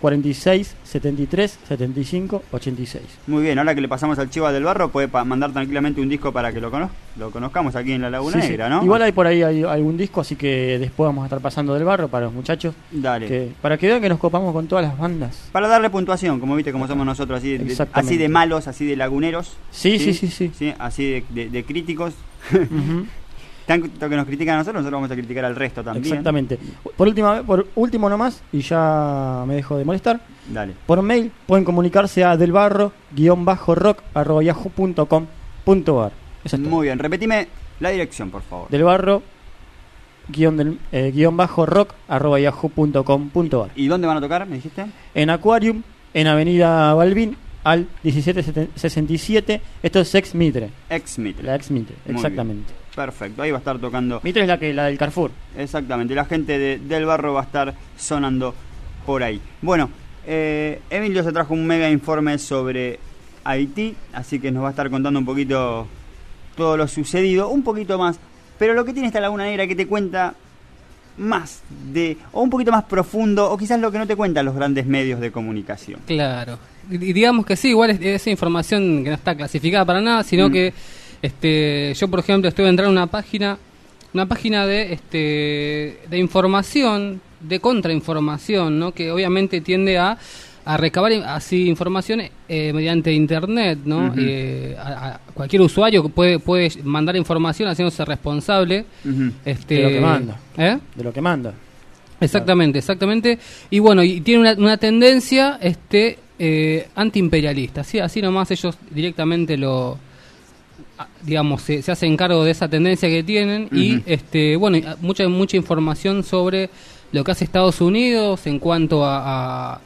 46 73 75 86. Muy bien, ahora que le pasamos al Chiva del Barro, puede mandar tranquilamente un disco para que lo, cono- lo conozcamos aquí en la Laguna Sí, sí. Negra, ¿no? Igual hay por ahí hay algún disco, así que después vamos a estar pasando del barro para los muchachos. Dale. que- para que vean que nos copamos con todas las bandas. Para darle puntuación, como viste, como somos nosotros, así de, así de malos, así de laguneros. Sí, sí, sí, sí. así de, de- de críticos. Tanto que nos critican a nosotros, nosotros vamos a criticar al resto también. Exactamente. Por última por último nomás, y ya me dejo de molestar. Dale. Por mail pueden comunicarse a delbarro-rock.yahoo.com.ar. Es. Muy bien, repetime la dirección, por favor. Del barro guion, del, eh, guion bajo rock arroba yahoo.com.ar. ¿Y dónde van a tocar, me dijiste? En Aquarium, en Avenida Balvin, al 1767. Esto es Ex Mitre. Ex Mitre. La Ex Mitre, exactamente. Perfecto, ahí va a estar tocando. Mitre es la, que, la del Carrefour. Exactamente, la gente de- del barro va a estar sonando por ahí. Bueno, eh, Emilio se trajo un mega informe sobre Haití, así que nos va a estar contando un poquito todo lo sucedido, un poquito más. Pero lo que tiene esta Laguna Negra que te cuenta más de, o un poquito más profundo, o quizás lo que no te cuentan los grandes medios de comunicación. Claro. Y digamos que sí, igual es, esa información que no está clasificada para nada, sino Mm. que este yo por ejemplo estuve entrando a una página una página de este de información, de contrainformación, ¿no? Que obviamente tiende a a recabar así información eh, mediante internet, ¿no? Ujú. Eh, a, a cualquier usuario puede puede mandar información haciéndose responsable este De lo que manda. ¿eh? De lo que manda. Exactamente, exactamente. Y bueno, y tiene una, una tendencia este eh, antiimperialista. Así, así nomás ellos directamente lo digamos se, se hacen cargo de esa tendencia que tienen y este bueno ah, mucha mucha información sobre lo que hace Estados Unidos en cuanto a, a,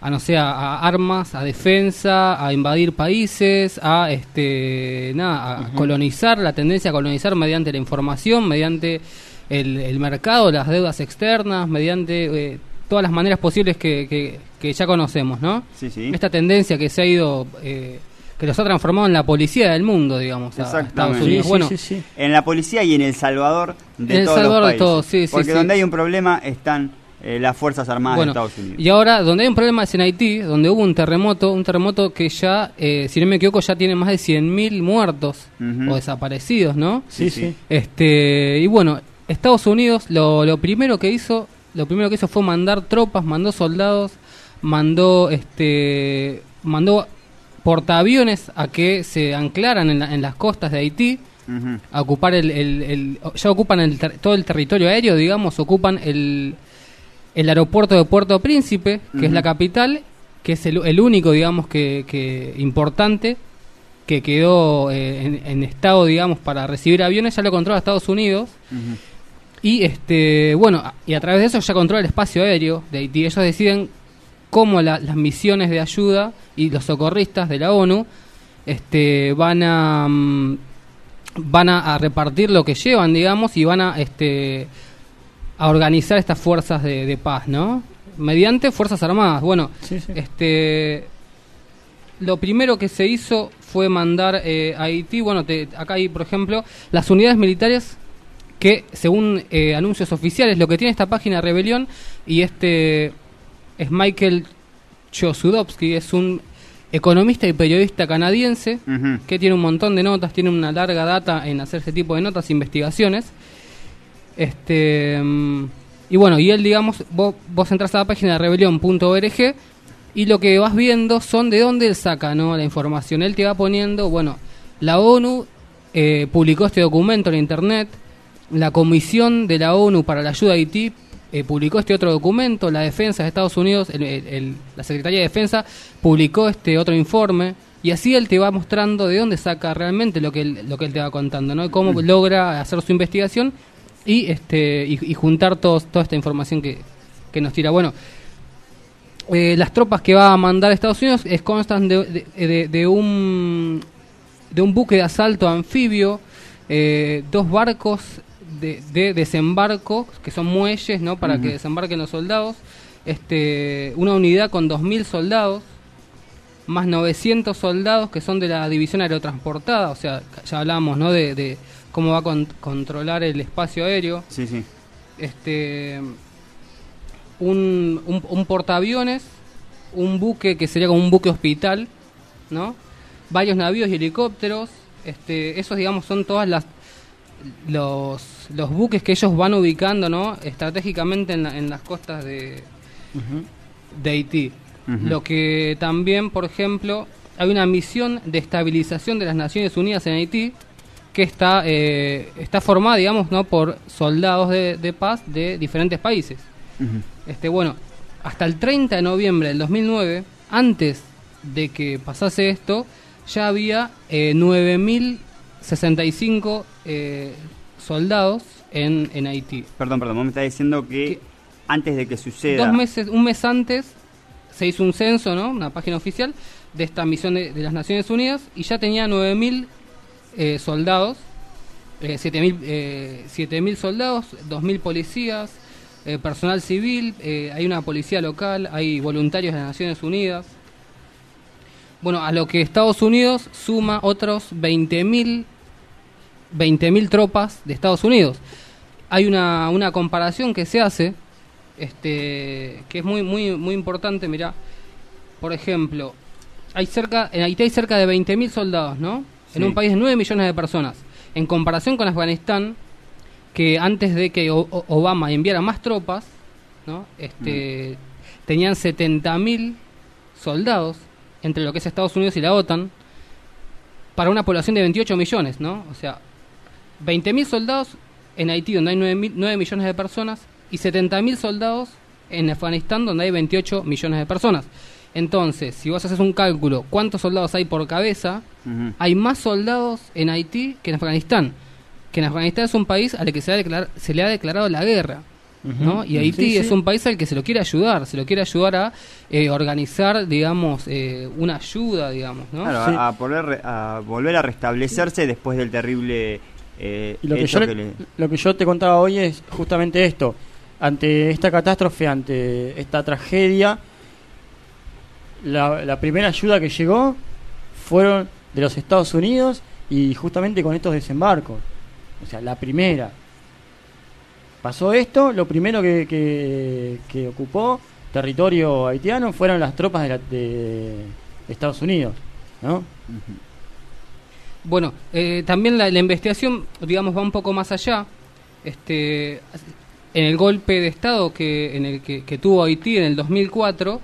a, no sé a, a armas a defensa a invadir países a este nada a colonizar la tendencia a colonizar mediante la información mediante el, el mercado las deudas externas mediante eh, todas las maneras posibles que, que, que ya conocemos no Sí, sí. esta tendencia que se ha ido eh, que los ha transformado en la policía del mundo digamos Exactamente. Unidos bueno En la policía y en El Salvador de En El todos Salvador los de países. sí, sí, Porque sí. donde hay un problema están eh, las Fuerzas Armadas Bueno, de Estados Unidos. Y ahora, donde hay un problema es en Haití, donde hubo un terremoto, un terremoto que ya, eh, si no me equivoco, ya tiene más de 100.000 muertos o desaparecidos, ¿no? Sí, sí. Este, y bueno, Estados Unidos lo, lo primero que hizo, lo primero que hizo fue mandar tropas, mandó soldados, mandó este mandó portaaviones a que se anclaran en, la- en las costas de Haití a ocupar el, el- el- ya ocupan el ter- todo el territorio aéreo digamos ocupan el el aeropuerto de Puerto Príncipe que es la capital que es el, el único digamos que, que importante que quedó eh, en, en estado digamos para recibir aviones ya lo controla Estados Unidos. Y este bueno y a través de eso ya controla el espacio aéreo de Haití. Ellos deciden cómo la- las misiones de ayuda y los socorristas de la ONU este van a mm, van a, a repartir lo que llevan digamos y van a este a organizar estas fuerzas de, de paz no mediante fuerzas armadas. Bueno este lo primero que se hizo fue mandar eh, a Haití. Bueno te- acá hay por ejemplo las unidades militares que según eh, anuncios oficiales lo que tiene esta página de rebelión y este es Michael Chosudovsky es un economista y periodista canadiense que tiene un montón de notas, tiene una larga data en hacer ese tipo de notas, investigaciones. Este mm, y bueno, y él digamos, vos, vos entras a la página de rebelión.org y lo que vas viendo son de dónde él saca ¿no? la información. Él te va poniendo, bueno, la ONU eh, publicó este documento en internet, la Comisión de la ONU para la Ayuda a Haití eh, publicó este otro documento, la Defensa de Estados Unidos, el- la Secretaría de Defensa publicó este otro informe y así él te va mostrando de dónde saca realmente lo que él, lo que él te va contando, ¿no? Cómo logra hacer su investigación y este y, y juntar todos, toda esta información que, que nos tira. Bueno, eh, las tropas que va a mandar Estados Unidos es, constan de, de- de- de un de un buque de asalto anfibio, eh, dos barcos de, de desembarco que son muelles, ¿no? Para que desembarquen los soldados, este, una unidad con 2.000 soldados, más 900 soldados que son de la división aerotransportada, o sea, ya hablamos, ¿no? De, de cómo va a con- controlar el espacio aéreo Sí, sí. este un, un, un portaaviones, un buque que sería como un buque hospital, ¿no? Varios navíos y helicópteros. Este, esos, digamos, son todas las los, los buques que ellos van ubicando, ¿no? Estratégicamente en, la- en las costas de, de Haití. Lo que también, por ejemplo, hay una misión de estabilización de las Naciones Unidas en Haití que está, eh, está formada, digamos, ¿no? por soldados de, de paz de diferentes países. Este, bueno, hasta el 30 de noviembre del 2009, antes de que pasase esto, ya había eh, 9.065 eh, soldados en, en Haití. Perdón, perdón, vos me estás diciendo que antes de que suceda... Dos meses, un mes antes se hizo un censo, ¿no? Una página oficial de esta misión de, de las Naciones Unidas y ya tenía 9.000 eh, soldados, eh, 7.000 eh, 7.000 soldados, 2.000 policías, eh, personal civil, eh, hay una policía local, hay voluntarios de las Naciones Unidas. Bueno, a lo que Estados Unidos suma otros 20.000 20.000 tropas de Estados Unidos. Hay una, una comparación que se hace, este, que es muy, muy, muy importante, mirá. Por ejemplo, hay cerca, en Haití hay cerca de 20.000 soldados, ¿no? En un país de 9 millones de personas. En comparación con Afganistán, que antes de que O- Obama enviara más tropas, ¿no? Este, tenían 70.000 soldados entre lo que es Estados Unidos y la OTAN para una población de 28 millones, ¿no? O sea, 20.000 soldados en Haití, donde hay 9, 9 millones de personas, y 70.000 soldados en Afganistán, donde hay 28 millones de personas. Entonces, si vos haces un cálculo, ¿cuántos soldados hay por cabeza? Hay más soldados en Haití que en Afganistán. Que en Afganistán es un país al que se, ha declar- se le ha declarado la guerra. ¿no? Y Haití Sí, es sí. un país al que se lo quiere ayudar, se lo quiere ayudar a eh, organizar, digamos, eh, una ayuda, digamos, ¿no? Claro, a, a poder- a volver a restablecerse después del terrible eh, Y lo que, yo, que le- le- lo que yo te contaba hoy es justamente esto. Ante esta catástrofe, ante esta tragedia, la, la primera ayuda que llegó fueron de los Estados Unidos y justamente con estos desembarcos. O sea, la primera. Pasó esto, lo primero que, que, que ocupó territorio haitiano fueron las tropas de, la- de Estados Unidos. ¿no? Bueno, eh, también la, la investigación, digamos, va un poco más allá. Este, en el golpe de Estado que, en el que, que tuvo Haití en el 2004,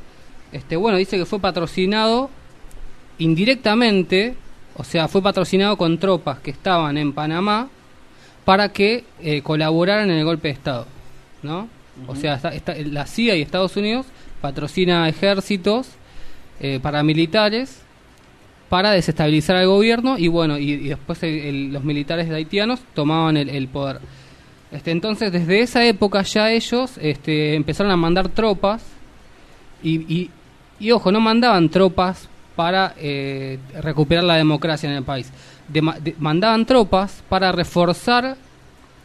este, bueno, dice que fue patrocinado indirectamente, o sea, fue patrocinado con tropas que estaban en Panamá para que eh, colaboraran en el golpe de Estado, ¿no? O sea, está- está- la CIA y Estados Unidos patrocina ejércitos eh, paramilitares para desestabilizar al gobierno y bueno, y, después el- los militares haitianos tomaban el, poder. Este, entonces, desde esa época ya ellos este, empezaron a mandar tropas y, y, ojo, no mandaban tropas para eh, recuperar la democracia en el país. Mandaban tropas para reforzar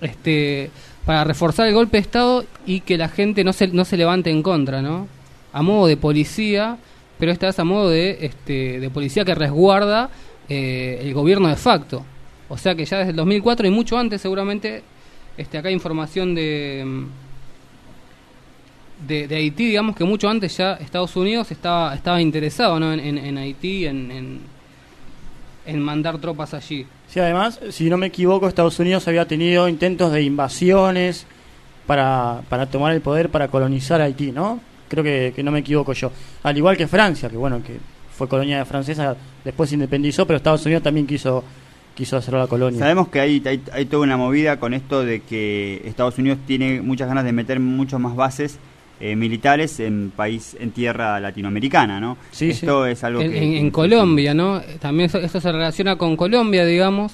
este para reforzar el golpe de estado y que la gente no se no se levante en contra, ¿no? A modo de policía, pero esta vez a modo de este de policía que resguarda eh, el gobierno de facto. O sea que ya desde el 2004 y mucho antes seguramente este acá hay información de mm, de, de Haití, digamos que mucho antes ya Estados Unidos estaba estaba interesado ¿no? en, en- en Haití, en, en, en mandar tropas allí. Sí, además, si no me equivoco, Estados Unidos había tenido intentos de invasiones para, para tomar el poder, para colonizar Haití, ¿no? Creo que, que no me equivoco yo. Al igual que Francia, que bueno, que fue colonia francesa, después se independizó, pero Estados Unidos también quiso quiso hacer la colonia. Sabemos que hay, hay, hay toda una movida con esto de que Estados Unidos tiene muchas ganas de meter muchas más bases eh, militares en país, en tierra latinoamericana, ¿no? Sí, Esto sí. es algo en, que... en- en Colombia, ¿no? También eso, se relaciona con Colombia, digamos,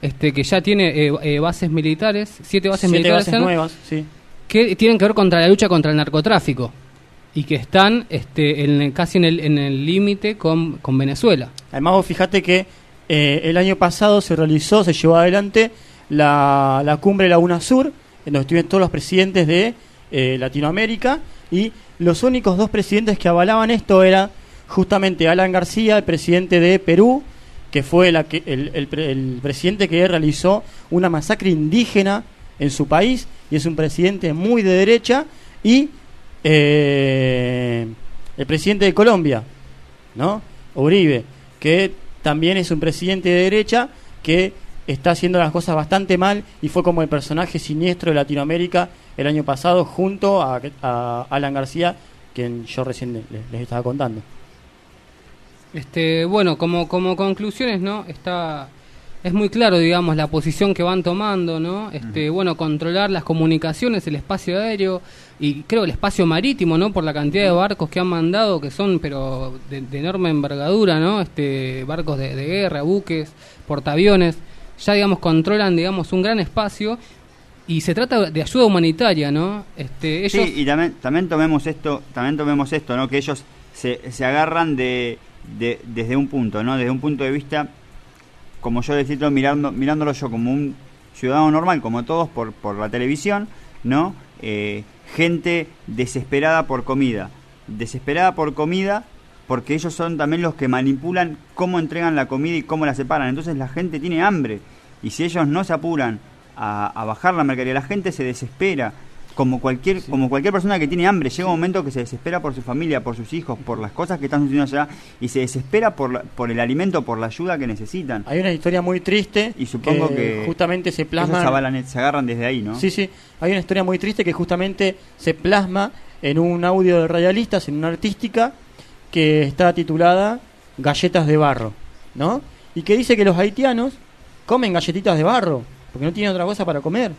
este que ya tiene eh, eh, bases militares, siete bases Siete militares nuevas, sí. que tienen que ver contra la lucha contra el narcotráfico y que están este, en casi en el en el límite con, con Venezuela. Además, vos fijate que eh, el año pasado se realizó, se llevó adelante la, la cumbre de la UNASUR, en donde estuvieron todos los presidentes de eh, Latinoamérica, y los únicos dos presidentes que avalaban esto eran justamente Alan García, el presidente de Perú, que fue la que, el, el el presidente que realizó una masacre indígena en su país, y es un presidente muy de derecha, y eh, el presidente de Colombia, ¿no? Uribe, que también es un presidente de derecha que está haciendo las cosas bastante mal y fue como el personaje siniestro de Latinoamérica el año pasado junto a, Alan García, quien yo recién les, les estaba contando. Este, bueno, como, como conclusiones, ¿no? Está es muy claro, digamos, la posición que van tomando, ¿no? Este, bueno, controlar las comunicaciones, el espacio aéreo y creo el espacio marítimo, ¿no? Por la cantidad de barcos que han mandado, que son, pero de, de enorme envergadura, ¿no? Este, barcos de, de guerra, buques, portaaviones, ya, digamos, controlan, digamos, un gran espacio y se trata de ayuda humanitaria, ¿no? Este, ellos... Sí, y también, también tomemos esto, también tomemos esto, ¿no? Que ellos se, se agarran de, de, desde un punto, ¿no? Desde un punto de vista como yo decía, mirando, mirándolo yo como un ciudadano normal, como todos por, por la televisión, ¿no? Eh, gente desesperada por comida. Desesperada por comida porque ellos son también los que manipulan cómo entregan la comida y cómo la separan. Entonces la gente tiene hambre. Y si ellos no se apuran a, a bajar la mercadería, la gente se desespera como cualquier como cualquier persona que tiene hambre llega un momento que se desespera por su familia por sus hijos por las cosas que están sucediendo allá y se desespera por la- por el alimento por la ayuda que necesitan Hay una historia muy triste y supongo que, justamente se plasma se, se agarran desde ahí no Sí, sí, hay una historia muy triste que justamente se plasma en un audio de radialistas, en una artística que está titulada Galletas de barro, ¿no? Y que dice que los haitianos comen galletitas de barro, porque no tienen otra cosa para comer.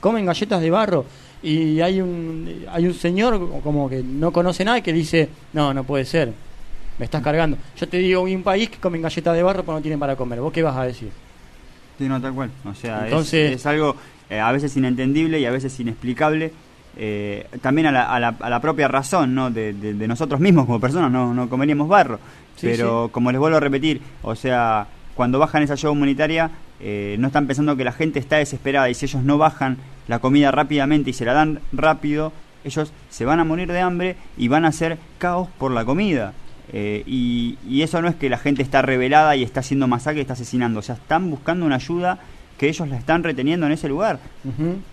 Comen galletas de barro. Y hay un, hay un señor como que no conoce nada que dice, no, no puede ser, me estás cargando. Yo te digo, hay un país que comen galletas de barro pero no tienen para comer. ¿Vos qué vas a decir? Sí, no, tal cual. O sea, es- Entonces- es, algo eh, a veces inentendible y a veces inexplicable. eh, también a la, a, la, a la propia razón ¿no? de, de- de nosotros mismos como personas, no, no comeríamos barro. Sí, Pero como les vuelvo a repetir, o sea, cuando bajan esa ayuda humanitaria, eh, no están pensando que la gente está desesperada y si ellos no bajan la comida rápidamente y se la dan rápido, ellos se van a morir de hambre y van a hacer caos por la comida. Eh, y, y eso no es que la gente está rebelada y está haciendo masacre y está asesinando, o sea, están buscando una ayuda que ellos la están reteniendo en ese lugar.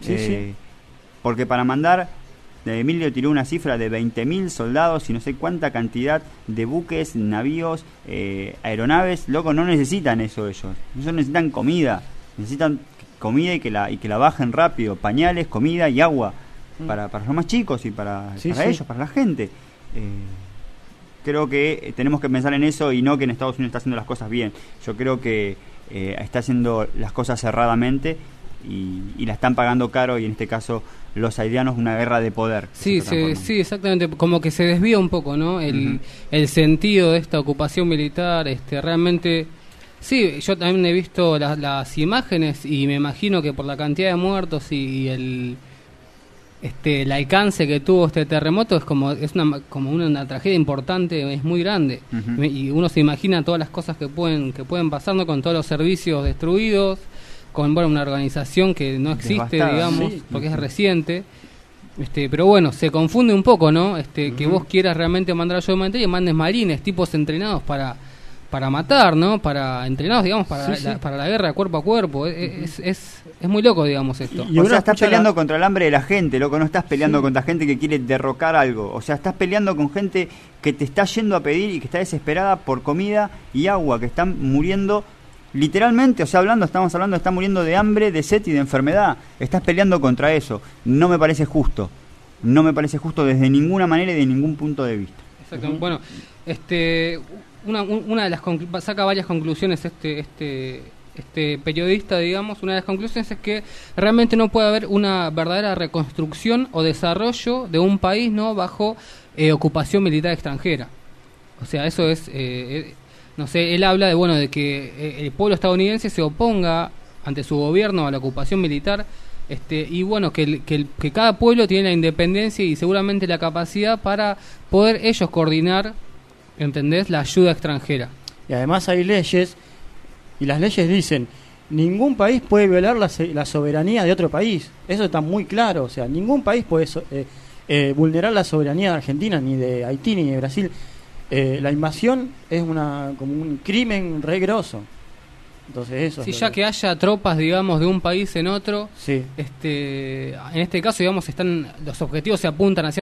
Sí, Eh, sí. Porque para mandar, Emilio tiró una cifra de 20.000 soldados y no sé cuánta cantidad de buques, navíos, eh, aeronaves, loco, no necesitan eso ellos. Ellos necesitan comida, necesitan comida y que la, y que la bajen rápido, pañales, comida y agua Mm. para, para los más chicos y para, Sí, para sí. ellos, para la gente. Eh, creo que eh, tenemos que pensar en eso y no que en Estados Unidos está haciendo las cosas bien. Yo creo que eh, está haciendo las cosas cerradamente y, y la están pagando caro y en este caso los haitianos una guerra de poder. Sí, se sí, exactamente. Como que se desvía un poco, ¿no? El, el sentido de esta ocupación militar, este, realmente. Sí, yo también he visto las, las imágenes y me imagino que por la cantidad de muertos y, y el este el alcance que tuvo este terremoto es como es una como una, una tragedia importante es muy grande. Y uno se imagina todas las cosas que pueden que pueden pasando con todos los servicios destruidos con bueno una organización que no existe Devastada, digamos sí. porque es reciente. Este, pero bueno, se confunde un poco, ¿no? Este, que vos quieras realmente mandar ayuda humanitaria y mandes marines, tipos entrenados para para matar, ¿no? Para entrenados, digamos, para, Sí, la, sí. para la guerra cuerpo a cuerpo. Es, es, es muy loco, digamos, esto. o sea, estás peleando contra el hambre de la gente, loco, no estás peleando contra gente que quiere derrocar algo. O sea, estás peleando con gente que te está yendo a pedir y que está desesperada por comida y agua, que están muriendo literalmente, o sea, hablando, estamos hablando, están muriendo de hambre, de sed y de enfermedad. Estás peleando contra eso. No me parece justo. No me parece justo desde ninguna manera y de ningún punto de vista. Exactamente. Bueno, este, una, un- una de las saca varias conclusiones este, este, este periodista, digamos, una de las conclusiones es que realmente no puede haber una verdadera reconstrucción o desarrollo de un país no bajo eh, ocupación militar extranjera. O sea, eso es, eh, eh, no sé, él habla de bueno de que eh, el pueblo estadounidense se oponga ante su gobierno a la ocupación militar. Este, y bueno, que, el- que, el- que cada pueblo tiene la independencia y seguramente la capacidad para poder ellos coordinar, ¿entendés?, la ayuda extranjera. Y además hay leyes, y las leyes dicen, ningún país puede violar la, soberanía de otro país. Eso está muy claro, o sea, ningún país puede so- eh, eh, vulnerar la soberanía de Argentina, ni de Haití, ni de Brasil. Eh, la invasión es una como un crimen re grosso. Entonces eso. Si es ya que haya tropas, digamos, de un país en otro, Sí. este, en este caso, digamos, están los objetivos se apuntan hacia